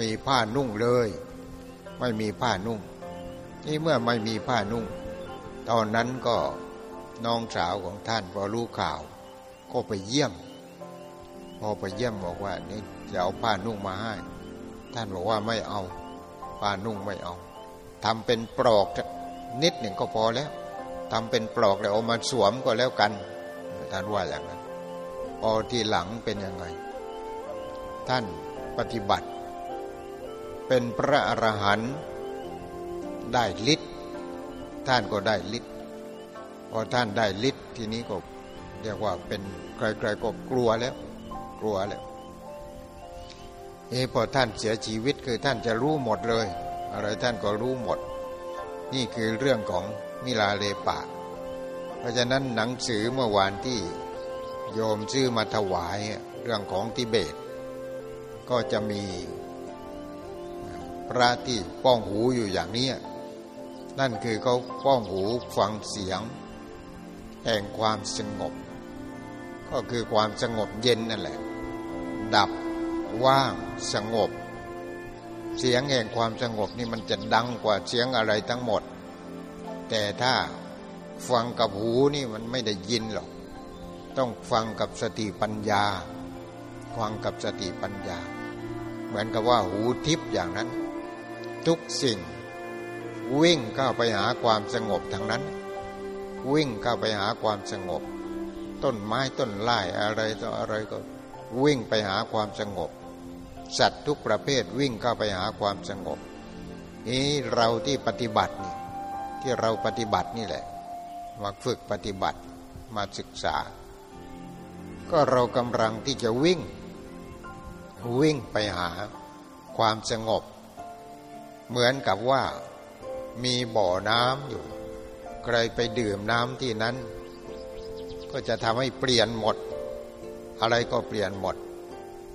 มีผ้านุ่งเลย ไม่มีผ้านุ่ง นี่เมื่อไม่มีผ้านุ่ง ตอนนั้นก็น้องสาวของท่านพอรู้ข่าว ก็ไปเยี่ยม พอไปเยี่ยมบอกว่านี่จะเอาผ้านุ่งมาให้ ท่านบอกว่าไม่เอา ผ้านุ่งไม่เอาทำเป็นปลอกนิดหนึ่งก็พอแล้วทำเป็นปลอกแล้วเอามาสวมก็แล้วกันท่านว่าอย่างนั้น พอทีหลังเป็นยังไง ท่านปฏิบัติ เป็นพระอรหันต์ได้ฤทธิ์ท่านก็ได้ฤทธิ์พอท่านได้ฤทธิ์ทีนี้ก็เรียกว่าเป็นใครๆก็กลัวแล้ว กลัวแล้วเอพอท่านเสียชีวิตคือท่านจะรู้หมดเลย อะไรท่านก็รู้หมด นี่คือเรื่องของมิลาเลปะ เพราะฉะนั้นหนังสือเมื่อวานที่ โยมชื่อมาถวายเรื่องของทิเบต ก็จะมีพระที่ป้องหูอยู่อย่างนี้นั่นคือเขาป้องหูฟังเสียง แห่งความสงบ ก็คือความสงบเย็นนั่นแหละ ดับว่างสงบ เสียงแห่งความสงบนี่มันจะดังกว่าเสียงอะไรทั้งหมด แต่ถ้าฟังกับหูนี่มันไม่ได้ยินหรอก ต้องฟังกับสติปัญญา ฟังกับสติปัญญา เหมือนกับว่าหูทิพย์อย่างนั้น ทุกสิ่ง วิ่งเข้าไปหาความสงบทั้งนั้น วิ่งเข้าไปหาความสงบ ต้นไม้ต้นไม้อะไรต่ออะไรก็ วิ่งไปหาความสงบ สัตว์ทุกประเภทวิ่งเข้าไปหาความสงบนี้เราที่ปฏิบัตินี่ที่เราปฏิบัตินี่แหละมาฝึกปฏิบัติมาศึกษา ก็เรากำลังที่จะวิ่ง วิ่งไปหาความสงบ เหมือนกับว่ามีบ่อน้ำอยู่ ใครไปดื่มน้ำที่นั้น ก็จะทำให้เปลี่ยนหมด อะไรก็เปลี่ยนหมด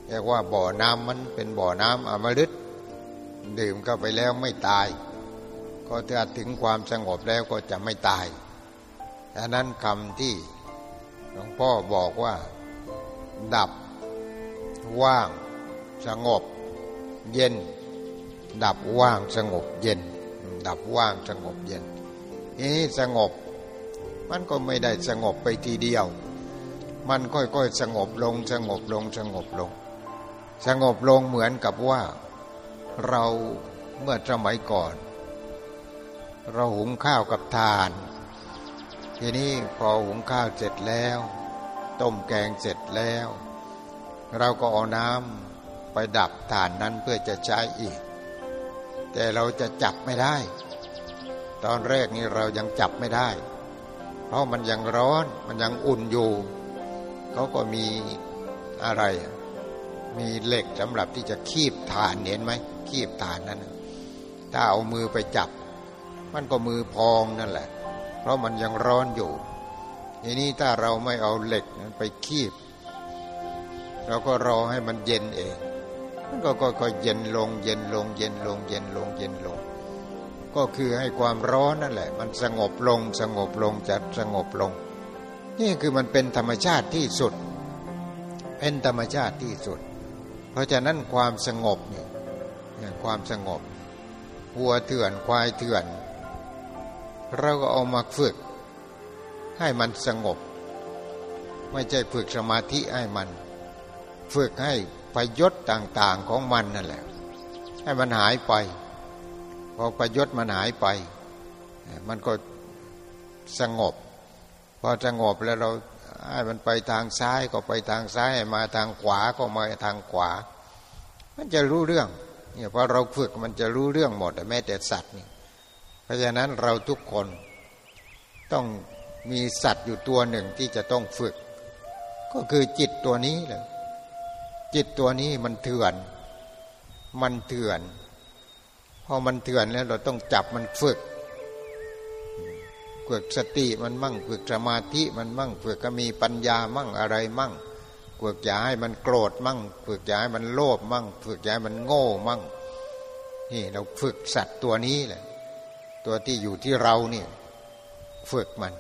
เรียกว่าบ่อน้ำมันเป็นบ่อน้ำอมฤตดื่มเข้าไปแล้วไม่ตาย ก็ถ้าถึงความสงบแล้วก็จะไม่ตายดังนั้นคำที่หลวงพ่อบอกว่า ดับ ว่าง สงบ เย็น ดับว่างสงบเย็น ดับว่างสงบเย็นนี้สงบ มันก็ไม่ได้สงบไปทีเดียว มันค่อยๆสงบลงสงบลงสงบลง สงบลงเหมือนกับว่า เราเมื่อสมัยก่อน เราหุงข้าวกับทาน ทีนี้พอหุงข้าวเสร็จแล้ว ต้มแกงเสร็จแล้ว เราก็เอาน้ำไปดับฐานนั้นเพื่อจะใช้อีก แต่เราจะจับไม่ได้ ตอนแรกนี้เรายังจับไม่ได้ เพราะมันยังร้อนมันยังอุ่นอยู่เขาก็มีอะไร มีเหล็กสำหรับที่จะคีบฐานเห็นไหมคีบฐานนั้นถ้าเอามือไปจับ มันก็มือพองนั่นแหละ เพราะมันยังร้อนอยู่ ทีนี้ถ้าเราไม่เอาเหล็กไปคีบ เราก็รอให้มันเย็นเองมันก็ค่อยๆเย็นลง เย็นลง เย็นลง เย็นลงเย็นลง ก็คือให้ความร้อนนั่นแหละ มันสงบลงสงบลงจะสงบลง นี่คือมันเป็นธรรมชาติที่สุด เป็นธรรมชาติที่สุด เพราะฉะนั้นความสงบเนี่ยความสงบวัวเถื่อนควายเถื่อน เราก็เอามาฝึก ให้มันสงบ ไม่ใช่ฝึกสมาธิให้มัน ฝึกให้ประยศต่างๆของมันนั่นแหละ ให้มันหายไป พอประยศมันหายไป มันก็สงบ พอสงบแล้วเราให้มันไปทางซ้ายก็ไปทางซ้ายมาทางขวาก็มาทางขวา มันจะรู้เรื่องเนี่ยพอเราฝึกมันจะรู้เรื่องหมดแม้แต่สัตว์นี่เพราะฉะนั้นเราทุกคนต้อง มีสัตว์อยู่ตัวหนึ่งที่จะต้องฝึก ก็คือจิตตัวนี้แหละจิตตัวนี้มันเถื่อน มันเถื่อนพอมันเถื่อนแล้วเราต้องจับมันฝึกฝึกสติมันมั่งฝึกสมาธิมันมั่งฝึกก็มีปัญญามั่งอะไรมั่งฝึกอย่าให้มันโกรธมั่งฝึกอย่าให้มันโลภมั่งฝึกอย่าให้มันโง่มั่งนี่เราฝึกสัตว์ตัวนี้แหละ ตัวที่อยู่ที่เราเนี่ย ฝึกมัน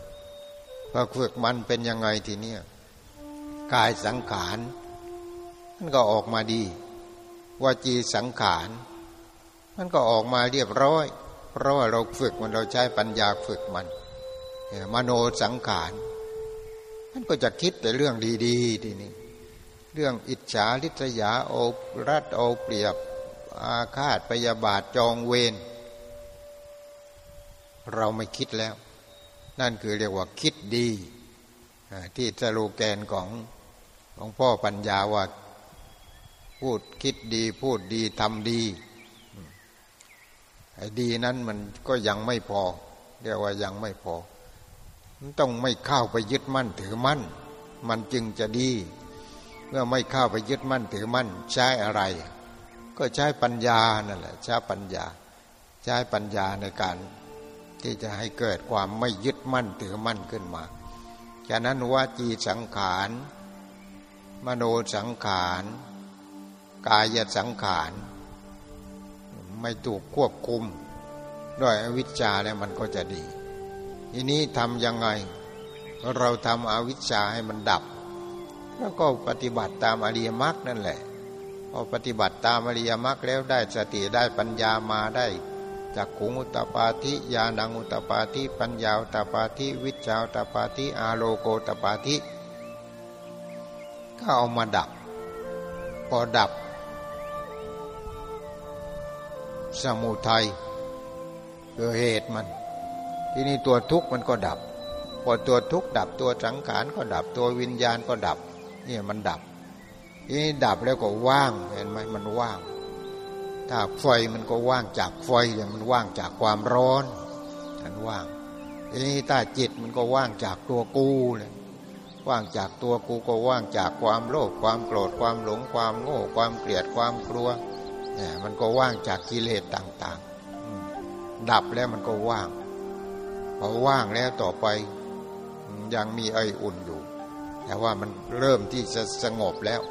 พอฝึกมันเป็นยังไงทีเนี้ยกายสังขารมันก็ออกมาดีวาจีสังขารมันก็ออกมาเรียบร้อย เพราะว่าเราฝึกมันเราใช้ปัญญาฝึกมันมโนสังขารมันก็จะคิดแต่เรื่องดีๆทีนี้ เรื่องอิจฉาลิษยาโอรัดโอเปรียบอาฆาตพยาบาทจองเวรเราไม่คิดแล้ว นั่นคือเรียกว่าคิดดีที่สโลแกนของหลวงพ่อปัญญาว่าพูดคิดดีพูดดีทำดีไอ้ดีนั้นมันก็ยังไม่พอ เรียกว่ายังไม่พอ มันต้องไม่เข้าไปยึดมั่นถือมั่น มันจึงจะดี เมื่อไม่เข้าไปยึดมั่นถือมั่น ใช้อะไร ก็ใช้ปัญญานั่นแหละใช้ปัญญา ใช้ปัญญาในการ ที่จะให้เกิดความไม่ยึดมั่นถือมั่นขึ้นมาฉะนั้นวาจีสังขาร มโนสังขาร กายสังขาร ไม่ถูกควบคุม ด้วยอวิชชาแล้วมันก็จะดี ทีนี้ทำยังไง เราทำอวิชชาให้มันดับ แล้วก็ปฏิบัติตามอริยมรรคนั่นแหละพอปฏิบัติตามอริยมรรคแล้วได้สติได้ปัญญามาได้ จากขุงอุตปาธิญาณังอุตปาธิปัญญาอุตปาธิวิชาอุตปาธิอาโลโกตปาธิก็เอามาดับ พอดับ สมุทัยคือเหตุมัน ที่นี่ตัวทุกข์มันก็ดับ พอตัวทุกข์ดับตัวสังขารก็ดับตัววิญญาณก็ดับนี่มันดับนี่ดับแล้วก็ว่างเห็นไหมมันว่าง ถ้าไฟมันก็ว่างจากไฟอย่างมันว่างจากความร้อนมันว่างนี่ถ้าจิตมันก็ว่างจากตัวกูเลยว่างจากตัวกูก็ว่างจากความโลภความโกรธความหลงความโง่ ความเกลียดความกลัวเนี่ยมันก็ว่างจากกิเลสต่างๆ ดับแล้วมันก็ว่างพอว่างแล้วต่อไปยังมีไออุ่นอยู่ แต่ว่ามันเริ่มที่จะสงบแล้ว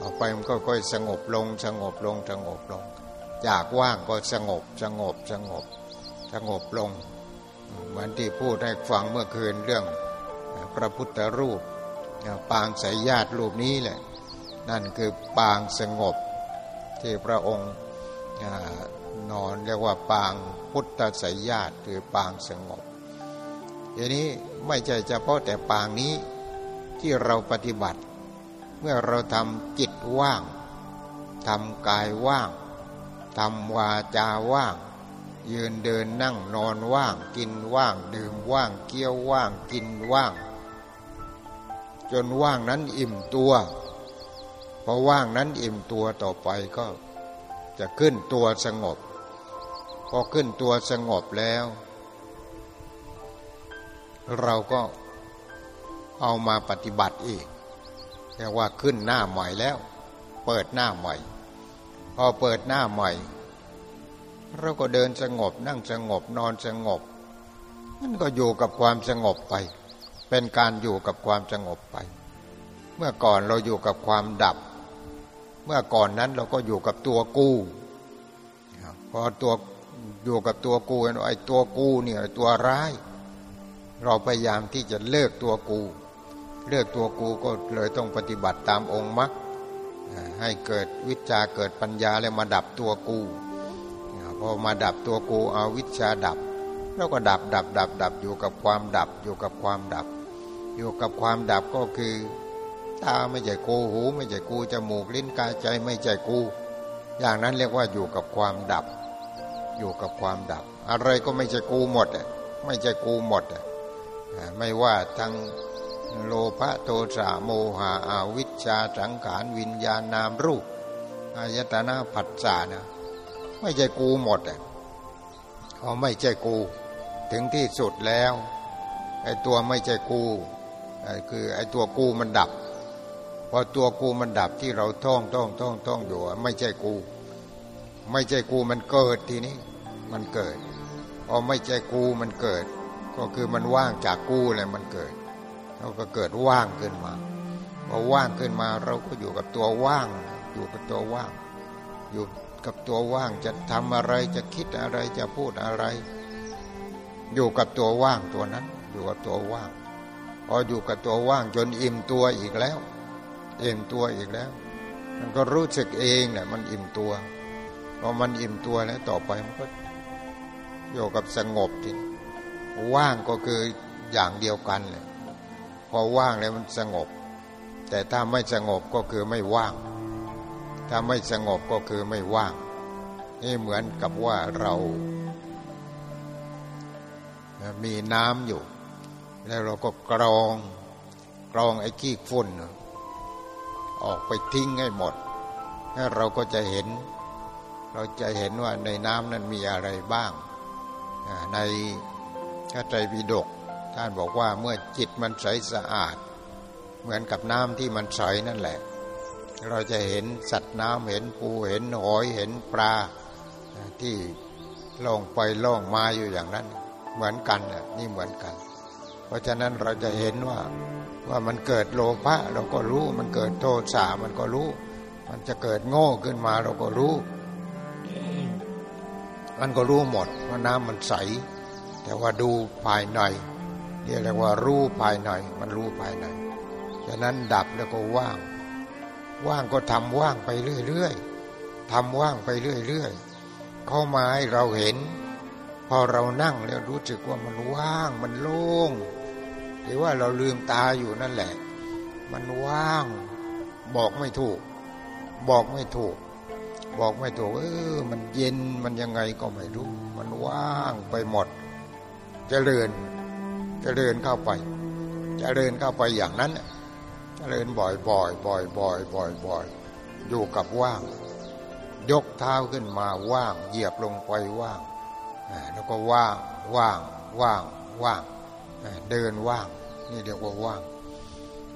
ต่อไปมันก็ค่อยสงบลงสงบลงสงบลงจากว่างก็สงบสงบสงบสงบลง เหมือนที่พูดให้ฟังเมื่อคืนเรื่องพระพุทธรูปปางสายญาติรูปนี้แหละ นั่นคือปางสงบ ที่พระองค์นอนเรียกว่าปางพุทธสายญาติคือปางสงบทีนี้ไม่ใช่เฉพาะแต่ปางนี้ที่เราปฏิบัติ เมื่อเราทำจิตว่างทำกายว่างทำวาจาว่าง ยืนเดินนั่งนอนว่าง กินว่าง ดื่มว่างเคี้ยวว่าง กินว่าง จนว่างนั้นอิ่มตัวพอว่างนั้นอิ่มตัวต่อไปก็จะขึ้นตัวสงบ พอขึ้นตัวสงบแล้ว เราก็เอามาปฏิบัติอีก เรียกว่าขึ้นหน้าใหม่แล้ว เปิดหน้าใหม่ พอเปิดหน้าใหม่ เราก็เดินสงบนั่งสงบนอนสงบนั่นก็อยู่กับความสงบไป เป็นการอยู่กับความสงบไป เมื่อก่อนเราอยู่กับความดับ เมื่อก่อนนั้นเราก็อยู่กับตัวกู้พอตัวอยู่กับตัวกูไอ้ตัวกูเนี่ยตัวร้าย เราพยายามที่จะเลิกตัวกู เลิกตัวกูก็เลยต้องปฏิบัติตามองค์มรรคให้เกิดวิชาเกิดปัญญาแล้วมาดับตัวกูพอมาดับตัวกูเอาวิชาดับ แล้วก็ดับดับดับดับอยู่กับความดับอยู่กับความดับ อยู่กับความดับก็คือตาไม่ใช่กูหู ไม่ใช่กูจมูกลิ้นกายใจไม่ใช่กู อย่างนั้นเรียกว่าอยู่กับความดับ อยู่กับความดับ อะไรก็ไม่ใช่กูหมดไม่ใช่กูหมดไม่ว่าทั้ง โลภะโทสะโมหะอวิชชาสังขารวิญญาณนามรูปอายตนะผัสสะนะไม่ใช่กูหมดอะเขาไม่ใช่กูถึงที่สุดแล้วไอ้ตัวไม่ใช่กูคือไอ้ตัวกูมันดับพอตัวกูมันดับที่เราท่องท่องท่องท่องอยู่ไม่ใช่กู ไม่ใช่กูมันเกิดทีนี้มันเกิดพอไม่ใช่กูมันเกิด ก็คือมันว่างจากกู้อะไรมันเกิด เราก็เกิดว่างขึ้นมาพอว่างขึ้นมาเราก็อยู่กับตัวว่าง อยู่กับตัวว่าง อยู่กับตัวว่างจะทำอะไรจะคิดอะไรจะพูดอะไร อยู่กับตัวว่างตัวนั้น อยู่กับตัวว่าง พออยู่กับตัวว่างจนอิ่มตัวอีกแล้วอิ่มตัวอีกแล้ว มันก็รู้สึกเองแหละมันอิ่มตัวพอมันอิ่มตัวแล้วต่อไปมันก็อยู่กับสงบทีว่างก็คืออย่างเดียวกันเลย พอว่างแล้วมันสงบ แต่ถ้าไม่สงบก็คือไม่ว่าง ถ้าไม่สงบก็คือไม่ว่าง นี่เหมือนกับว่าเรามีน้ำอยู่ แล้วเราก็กรองกรองไอ้ขี้ฝุ่นออกไปทิ้งให้หมดแล้วเราก็จะเห็น เราจะเห็นว่าในน้ำนั้นมีอะไรบ้าง ในพระไตรปิฎก ท่านบอกว่าเมื่อจิตมันใสสะอาด เหมือนกับน้ำที่มันใสนั่นแหละ เราจะเห็นสัตว์น้ำเห็นปูเห็นหอยเห็นปลาที่ล่องไปล่องมาอยู่อย่างนั้น เหมือนกันนี่เหมือนกัน เพราะฉะนั้นเราจะเห็นว่าว่ามันเกิดโลภะเราก็รู้มันเกิดโทสะมันก็รู้ มันจะเกิดโง่ขึ้นมาเราก็รู้ มันก็รู้หมดว่าน้ำมันใส แต่ว่าดูภายใน เรียกว่ารู้ภายในมันรู้ภายในฉะนั้นดับแล้วก็ว่าง ว่างก็ทำว่างไปเรื่อยๆทำว่างไปเรื่อยๆเข้ามาให้เราเห็น พอเรานั่งแล้วรู้สึกว่ามันว่างมันโล่งหรือว่าเราลืมตาอยู่นั่นแหละ มันว่าง บอกไม่ถูก บอกไม่ถูก บอกไม่ถูกเออมันเย็นมันยังไงก็ไม่รู้ มันว่างไปหมดเจริญ จะเดินเข้าไปจะเดินเข้าไปอย่างนั้นจเดินบ่อยบ่อยบ่อยบ่อยบ่อยบ่อยอยู่กับว่าง ยกเท้าขึ้นมาว่าง เหยียบลงไปว่างแล้วก็ว่างว่างว่างว่างเดินว่าง นี่เรียกว่าว่าง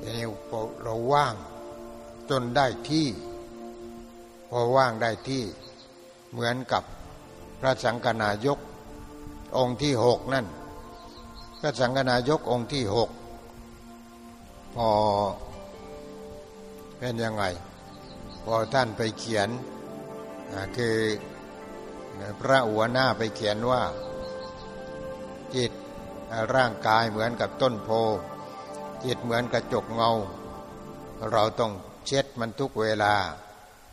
ทีนี้เราว่าง จนได้ที่ พอว่างได้ที่ เหมือนกับพระสังฆนายก องค์ที่หกนั่น ระสังฆนายกองค์ที่หกพอเป็นยังไง พอท่านไปเขียนคือพระหัวหน้าไปเขียนว่า จิตร่างกายเหมือนกับต้นโพ จิตเหมือนกระจกเงา เราต้องเช็ดมันทุกเวลา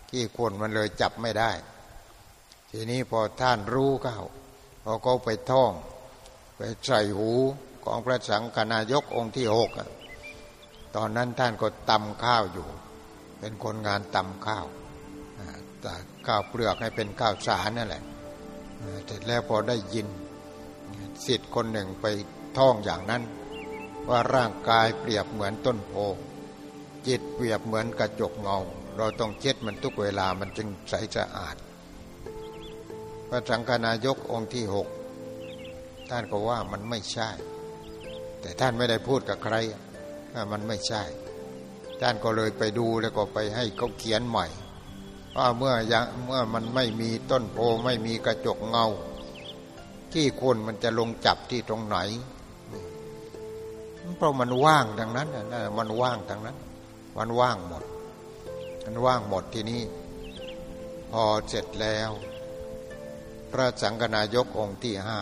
ที่คนมันเลยจับไม่ได้ ทีนี้พอท่านรู้เข้าพอก็ไปท่อง ใส่หูของพระสังฆนายกองค์ที่หกตอนนั้นท่านก็ตำข้าวอยู่ เป็นคนงานตำข้าวแต่ข้าวเปลือกให้เป็นข้าวสารนั่นแหละเสร็จแล้วพอได้ยินสิทธิ์คนหนึ่งไปท่องอย่างนั้น ว่าร่างกายเปรียบเหมือนต้นโพจิตเปรียบเหมือนกระจกเงา เราต้องเช็ดมันทุกเวลามันจึงใสสะอาด พระสังฆนายกองค์ที่หก ท่านก็ว่ามันไม่ใช่ แต่ท่านไม่ได้พูดกับใครว่ามันไม่ใช่ ท่านก็เลยไปดูแล้วก็ไปให้เขาเขียนใหม่ว่าเมื่อยังเมื่อมันไม่มีต้นโพไม่มีกระจกเงา ที่คนมันจะลงจับที่ตรงไหน เพราะมันว่างดังนั้นนะมันว่างดังนั้น มันว่างหมด มันว่างหมดที่นี้ พอเสร็จแล้ว พระสังฆนายกองค์ที่ห้า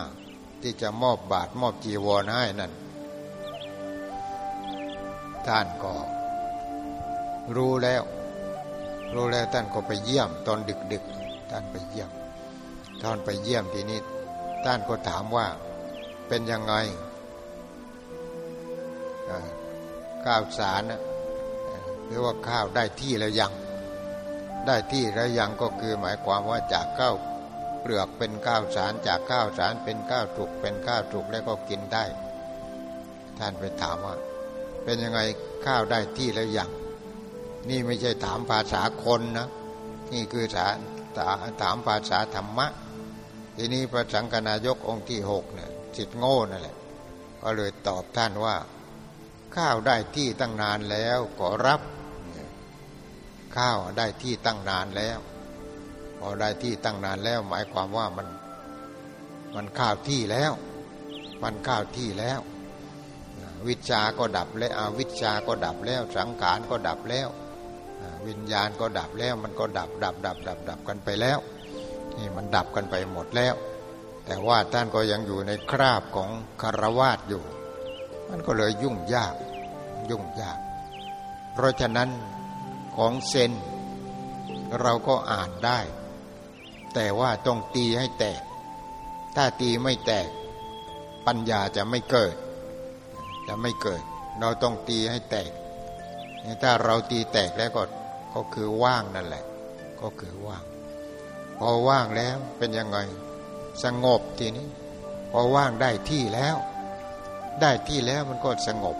ที่จะมอบบาทมอบจีวรให้นั่นท่านก็รู้แล้ว รู้แล้วท่านก็ไปเยี่ยมตอนดึกๆท่านไปเยี่ยมท่านไปเยี่ยมทีนี้ท่านก็ถามว่าเป็นยังไงข้าวสารหรือว่าข้าวได้ที่แล้วยัง ได้ที่แล้วยังก็คือหมายความว่าจากข้าว เปลือกเป็นข้าวสารจากข้าวสารเป็นข้าวถุกเป็นข้าวถุกแล้วก็กินได้ ท่านไปถามว่า เป็นยังไงข้าวได้ที่แล้วยังนี่ไม่ใช่ถามภาษาคนนะ นี่คือถามถามภาษาธรรมะ ทีนี้พระสังฆนายกองค์ที่หกเนี่ยจิตโง่นั่นแหละก็เลยตอบท่านว่า ข้าวได้ที่ตั้งนานแล้วก็รับ ข้าวได้ที่ตั้งนานแล้ว พอได้ที่ตั้งนานแล้วหมายความว่ามันมันข้าวที่แล้ว มันข้าวที่แล้ว วิชาก็ดับแล้ววิชาก็ดับแล้ว สังขารก็ดับแล้ว วิญญาณก็ดับแล้ว มันก็ดับดับดับดับดับกันไปแล้วนี่มันดับกันไปหมดแล้ว แต่ว่าท่านก็ยังอยู่ในคราบของคารวาสอยู่ มันก็เลยยุ่งยากยุ่งยาก เพราะฉะนั้นของเซนเราก็อ่านได้ แต่ว่าต้องตีให้แตก ถ้าตีไม่แตก ปัญญาจะไม่เกิด จะไม่เกิด เราต้องตีให้แตก ถ้าเราตีแตกแล้วก็ก็คือว่างนั่นแหละ ก็คือว่าง พอว่างแล้วเป็นยังไง สงบทีนี้ พอว่างได้ที่แล้ว ได้ที่แล้วมันก็สงบ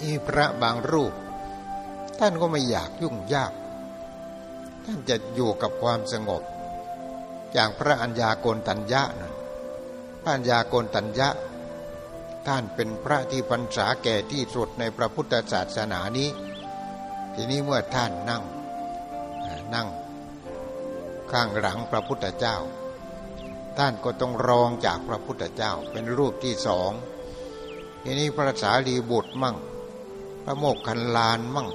อีพระบางรูป ท่านก็ไม่อยากยุ่งยาก ท่านจะอยู่กับความสงบ อย่างพระัญญาโกนตัญญะนะพระัญญาโกนตัญญะ ท่านเป็นพระที่พรรษาแก่ที่สุดในพระพุทธศาสนานี้ ทีนี้เมื่อท่านนั่งนั่ง ข้างหลังพระพุทธเจ้า ท่านก็ต้องรองจากพระพุทธเจ้าเป็นรูปที่สองทีนี้พระสารีบุตรมั่ง พระโมกขันลานมั่ง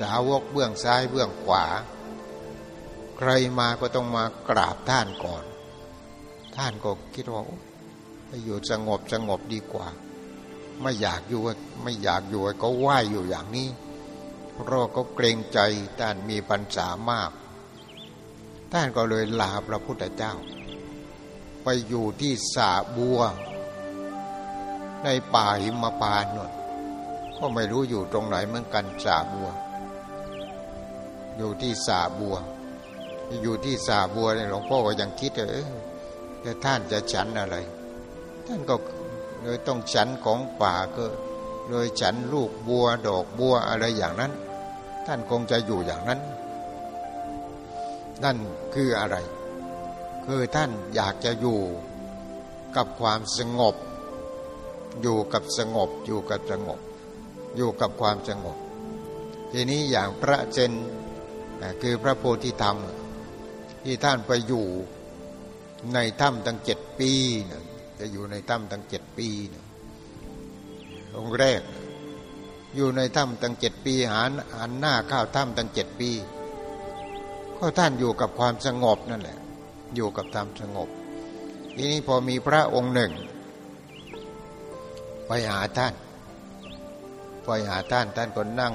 สาวกเบื้องซ้ายเบื้องขวา ใครมาก็ต้องมากราบท่านก่อน ท่านก็คิดว่าไปอยู่สงบสงบดีกว่า ไม่อยากอยู่ไม่อยากอยู่ก็ไหวอยู่อย่างนี้เพราะเขาเกรงใจท่านมีปัญษามาก ท่านก็เลยลาพระพุทธเจ้า ไปอยู่ที่สาบัว ในป่าหิมพานนนก็ไม่รู้อยู่ตรงไหนเหมือนกันสาบัว อยู่ที่สาบัว อยู่ที่สาบัวเนี่ยหลวงพ่อก็ยังคิดเออแต่ท่านจะฉันอะไร ท่านก็เลยต้องฉันของป่าก็เลยฉันลูกบัวดอกบัวอะไรอย่างนั้น ท่านคงจะอยู่อย่างนั้น นั่นคืออะไร คือท่านอยากจะอยู่กับความสงบ อยู่กับสงบ อยู่กับสงบ อยู่กับความสงบ ทีนี้อย่างพระเจนคือพระโพธิธรรม ที่ท่านไปอยู่ในถ้ำตั้งเจ็ดปีนะจะอยู่ในถ้ำตั้งเจ็ดปีนะองแรก อยู่ในถ้ำตั้งเจ็ดปีหันหันหน้าข้าวถ้ำตั้งเจ็ดปี ก็ท่านอยู่กับความสงบนั่นแหละ อยู่กับธรรมสงบ ทีนี้พอมีพระองค์หนึ่ง ไปหาท่านไปหาท่านท่านก็นั่ง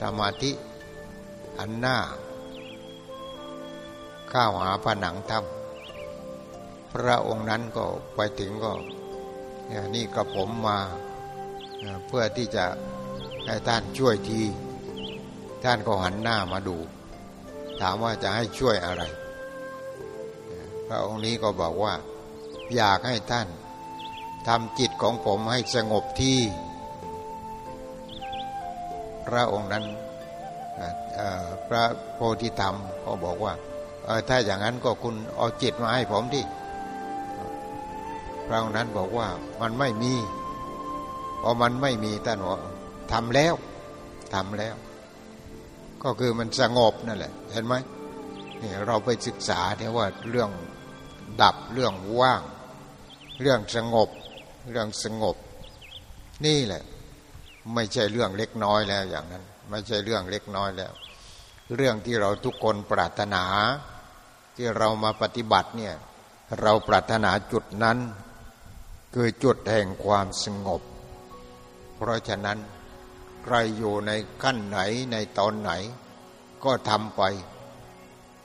สมาธิหันหน้า ข้าวหาผนังถ้ำพระองค์นั้นก็ไปถึงก็นี่กระผมมาเพื่อที่จะให้ท่านช่วยที ท่านก็หันหน้ามาดู ถามว่าจะให้ช่วยอะไร พระองค์นี้ก็บอกว่า อยากให้ท่านทำจิตของผมให้สงบที่ พระองค์นั้นพระโพธิธรรมก็บอกว่า ถ้าอย่างนั้นก็คุณเอาจิตมาให้ผมที่พระองค์นั้นบอกว่ามันไม่มีพอมันไม่มีท่านบอกทำแล้วทำแล้ว ก็คือมันสงบนั่นแหละ เห็นไหมนี่เราไปศึกษาเนี่ยว่าเรื่องดับเรื่องว่าง เรื่องสงบ เรื่องสงบ นี่แหละ ไม่ใช่เรื่องเล็กน้อยแล้วอย่างนั้น ไม่ใช่เรื่องเล็กน้อยแล้ว เรื่องที่เราทุกคนปรารถนา ที่เรามาปฏิบัติเนี่ยเราปรารถนาจุดนั้น คือจุดแห่งความสงบ เพราะฉะนั้นใครอยู่ในขั้นไหนในตอนไหน ก็ทำไป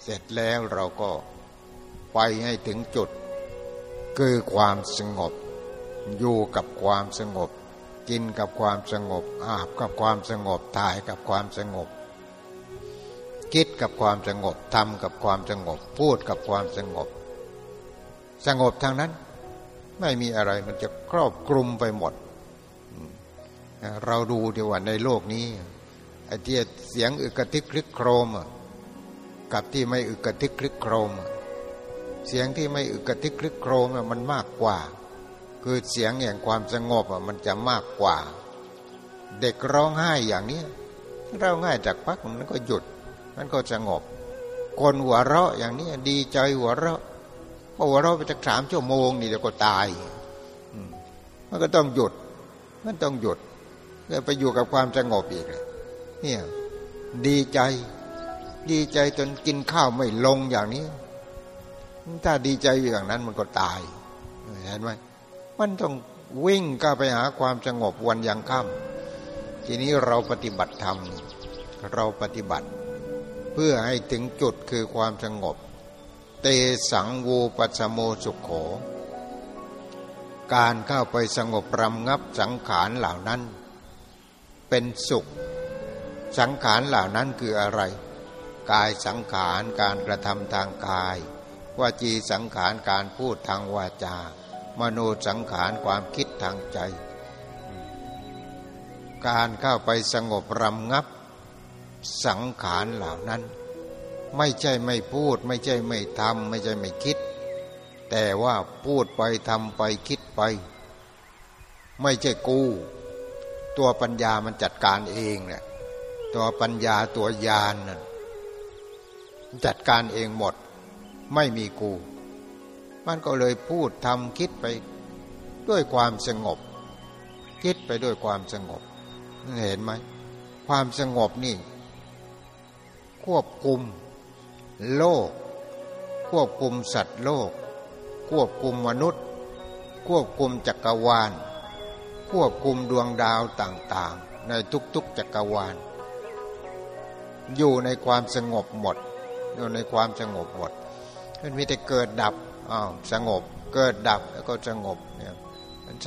เสร็จแล้วเราก็ไปให้ถึงจุด คือความสงบ อยู่กับความสงบ กินกับความสงบ อาบกับความสงบ ถ่ายกับความสงบ คิดกับความสงบทำกับความสงบ พูดกับความสงบ สงบทางนั้น ไม่มีอะไรมันจะครอบคลุมไปหมด เราดูดีว่าในโลกนี้ไอ้ที่เสียงอึกระทึกคลิกโครมกับที่ไม่อึกระทึกคลิกโครม เสียงที่ไม่อึกระทึกคลิกโครมมันมากกว่า คือเสียงแห่งความสงบมันจะมากกว่า เด็กร้องไห้อย่างนี้ร้องไห้จากพักมันก็หยุด มันก็สงบคนหัวเราะอย่างนี้ดีใจหัวเราะพอหัวเราะไปจากสามชั่วโมงนี่เดี๋ยวก็ตายมันก็ต้องหยุด มันต้องหยุดก็ไปอยู่กับความสงบอีกเนี่ยดีใจ ดีใจจนกินข้าวไม่ลงอย่างนี้ ถ้าดีใจอย่างนั้นมันก็ตายเห็นไหมมันต้องวิ่งก้าไปหาความสงบวันยังค่ำทีนี้เราปฏิบัติธรรมเราปฏิบัติ พื่อให้ถึงจุดคือความสงบ เตสังวูปัสโมสุขโข การเข้าไปสงบรำงับสังขารเหล่านั้น เป็นสุข สังขารเหล่านั้นคืออะไร กายสังขารการกระทำทางกายวาจีสังขารการพูดทางวาจา มโนสังขารความคิดทางใจ การเข้าไปสงบรำงับ สังขารเหล่านั้น ไม่ใช่ไม่พูด ไม่ใช่ไม่ทำไม่ใช่ไม่คิด แต่ว่าพูดไปทำไปคิดไป ไม่ใช่กู้ตัวปัญญามันจัดการเองเนี่ยตัวปัญญาตัวยานนั่นจัดการเองหมด ไม่มีกู มันก็เลยพูดทำคิดไปด้วยความสงบ คิดไปด้วยความสงบ เห็นไหมความสงบนี่ ควบคุม โลก ควบคุมสัตว์โลก ควบคุมมนุษย์ ควบคุมจักรวาล ควบคุมดวงดาวต่างๆ ในทุกๆจักรวาล อยู่ในความสงบหมด อยู่ในความสงบหมดมันมีแต่เกิดดับอ้าวสงบ เกิดดับแล้วก็สงบเนี่ย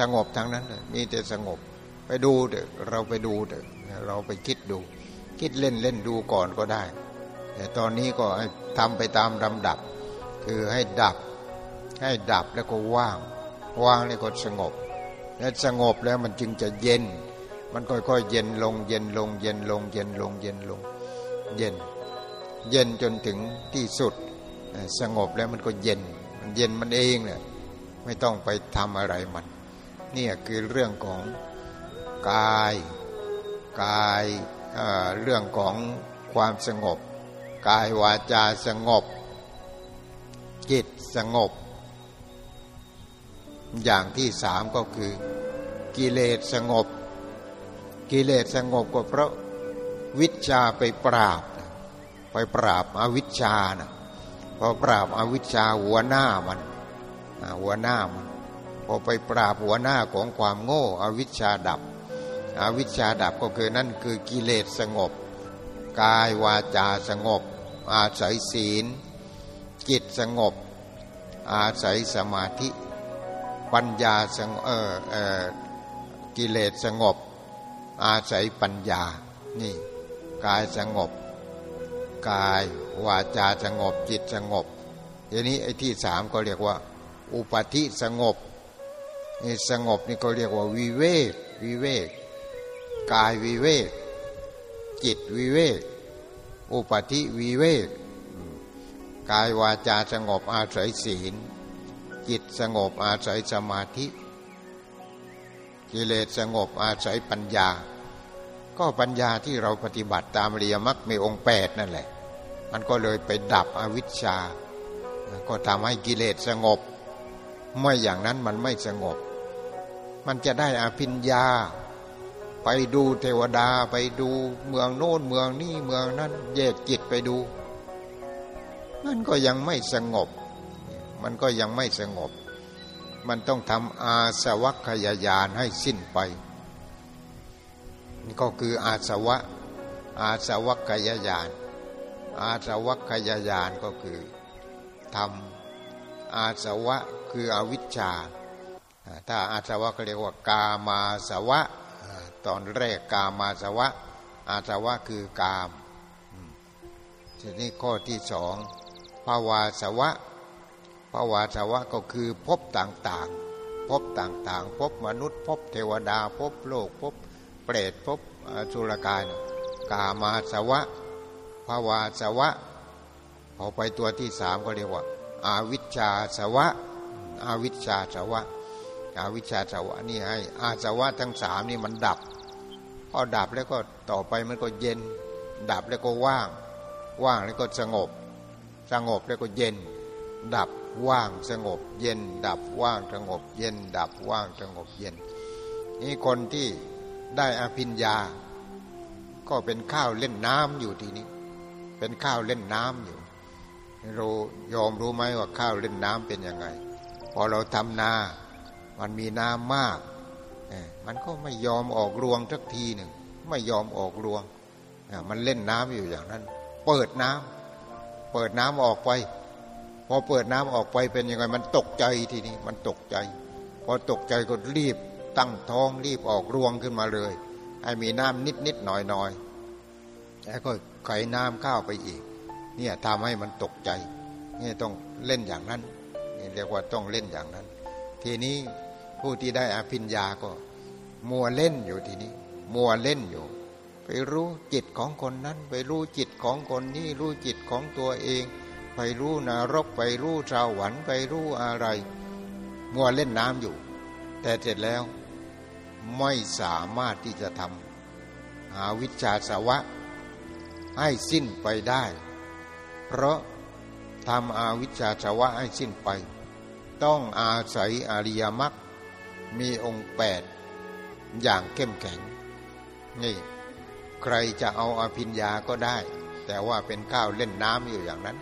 สงบทั้งนั้นเลยมีแต่สงบไปดูเดเราไปดูเดเราไปคิดดู คิดเล่นเล่นดูก่อนก็ได้ แต่ตอนนี้ก็ทำไปตามลำดับ คือให้ดับ ให้ดับแล้วก็ว่าง ว่างแล้วก็สงบ แล้วสงบแล้วมันจึงจะเย็น มันค่อยๆเย็นลง เย็นลง เย็นลง เย็นลง เย็นลง เย็น เย็นจนถึงที่สุด สงบแล้วมันก็เย็น มันเย็นมันเองเนี่ยไม่ต้องไปทำอะไรมัน เนี่ยคือเรื่องของกาย กายเเรื่องของความสงบ กายวาจาสงบ จิตสงบ อย่างที่สามก็คือ กิเลสสงบ กิเลสสงบก็เพราะวิชาไปปราบ ไปปราบอวิชชานะพอปราบอวิชชาหัวหน้ามันหัวหน้ามันพอไปปราบหัวหน้าของความโง่อวิชชาดับ อวิชชาดับก็คือนั่นคือกิเลสสงบ กายวาจาสงบ อาศัยศีล จิตสงบ อาศัยสมาธิ ปัญญาสงเออเออกิเลสสงบ อาศัยปัญญา นี่ กายสงบ กายวาจาสงบ จิตสงบทีนี้ไอ้ที่สามก็เรียกว่า อุปธิสงบนี่สงบนี่ก็เรียกว่าวิเวกวิเวก กายวิเวก จิตวิเวก อุปธิวิเวก กายวาจาสงบอาศัยศีล จิตสงบอาศัยสมาธิ กิเลสสงบอาศัยปัญญา ก็ปัญญาที่เราปฏิบัติตามเรียมักมีองค์แปดนั่นแหละ มันก็เลยไปดับอวิชชา ก็ทำให้กิเลสสงบ ไม่อย่างนั้นมันไม่สงบ มันจะได้อภิญญา ไปดูเทวดาไปดูเมืองโน้นเมืองนี้เมืองนั้น แยกจิตไปดู มันก็ยังไม่สงบ มันก็ยังไม่สงบ มันต้องทำอาสวัคยายานให้สิ้นไปนี่ก็คืออาสวะ อาสวัคยายาน อาสวัคยายานก็คือทำอาสวะคืออวิชชา ถ้าอาสวะก็เรียกว่ากามาสวะ ตอนแรกกามาสวะ อาสวะคือกามทีนี้ข้อที่สองภาวาสวะภาวาสวะก็คือพบต่างๆ พบต่างๆ พบมนุษย์ พบเทวดา พบโลก พบเปรต พบสุรกายกามาสวะภาวาสวะพอไปตัวที่สามก็เรียกว่า อาวิชชาสวะ อาวิชชาสวะ อาวิชชาสวะนี่ให้ อาสวะทั้งสามนี่มันดับ พอดับแล้วก็ต่อไปมันก็เย็น ดับแล้วก็ว่าง ว่างแล้วก็สงบ สงบแล้วก็เย็น ดับว่างสงบ เย็น ดับว่างสงบ เย็น ดับว่างสงบเย็น นี่คนที่ได้อภิญญา ก็เป็นข้าวเล่นน้ำอยู่ทีนี้ เป็นข้าวเล่นน้ำอยู่เรายอมรู้ไหมว่าข้าวเล่นน้ำเป็นยังไง พอเราทำนา มันมีน้ำมาก มันก็ไม่ยอมออกรวงสักทีหนึ่ง ไม่ยอมออกรวง มันเล่นน้ำอยู่อย่างนั้น เปิดน้ำ เปิดน้ำออกไป พอเปิดน้ำออกไปเป็นยังไง มันตกใจทีนี้ มันตกใจ พอตกใจก็รีบตั้งท้องรีบออกรวงขึ้นมาเลย ให้มีน้ำนิดนิดหน่อยหน่อยแล้วก็ไขน้ำข้าวไปอีก เนี่ยทำให้มันตกใจ เนี่ยต้องเล่นอย่างนั้นนี่เรียกว่าต้องเล่นอย่างนั้น ทีนี้ ผู้ที่ได้อภิญญาก็ มัวเล่นอยู่ทีนี้ มัวเล่นอยู่ ไปรู้จิตของคนนั้น ไปรู้จิตของคนนี้ รู้จิตของตัวเอง ไปรู้นรกไปรู้ชาวหวันไปรู้อะไร มัวเล่นน้ำอยู่ แต่เสร็จแล้วไม่สามารถที่จะทำหาวิชาสวะ ให้สิ้นไปได้ เพราะทำอาวิชาสวะให้สิ้นไป ต้องอาศัยอริยมรรค มีองค์แปดอย่างเข้มแข็ง นี่ ใครจะเอาอภิญญาก็ได้ แต่ว่าเป็นข้าวเล่นน้ำอยู่อย่างนั้น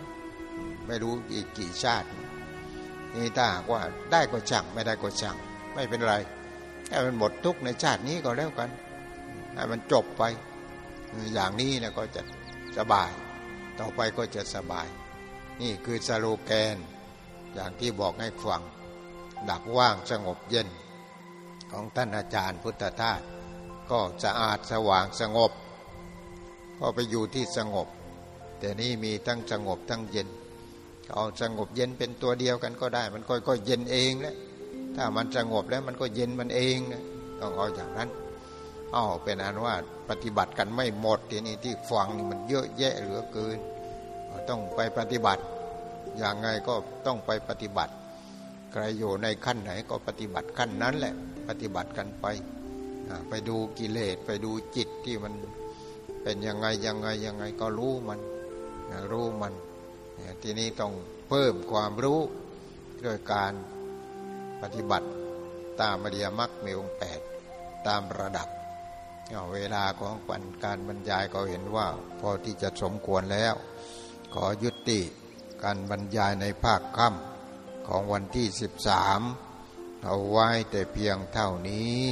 ไม่รู้อีกกี่ชาติ นี่ถ้าว่าได้ก็ช่างไม่ได้ก็ช่างไม่เป็นไรให้มันหมดทุกในชาตินี้ก็แล้วกันให้มันจบไป อย่างนี้นะก็จะสบาย ต่อไปก็จะสบาย นี่คือสโลแกน อย่างที่บอกให้ฟัง ดับว่างสงบเย็น ของท่านอาจารย์พุทธทาสก็สะอาดสว่างสงบ ก็ไปอยู่ที่สงบ แต่นี่มีทั้งสงบทั้งเย็นเอาสงบเย็นเป็นตัวเดียวกันก็ได้ มันค่อยๆเย็นเองแหละถ้ามันสงบแล้วมันก็เย็นมันเองนะต้องเอาอย่างนั้นอ้าวเป็นอันว่าปฏิบัติกันไม่หมดทีนี้ที่ฟังนี่มันเยอะแยะเหลือเกิน ต้องไปปฏิบัติ อย่างไงก็ต้องไปปฏิบัติ ใครอยู่ในขั้นไหนก็ปฏิบัติขั้นนั้นแหละ ปฏิบัติกันไป ไปดูกิเลสไปดูจิตที่มันเป็นยังไงยังไงยังไงก็รู้มันรู้มัน ทีนี้ต้องเพิ่มความรู้ด้วยการปฏิบัติตามมรรยมักมีองแปดตามระดับ เวลาของการบรรยายก็เห็นว่า พอที่จะสมควรแล้ว ขอยุติการบรรยายในภาคค่ำของวันที่ 13 เอาไว้แต่เพียงเท่านี้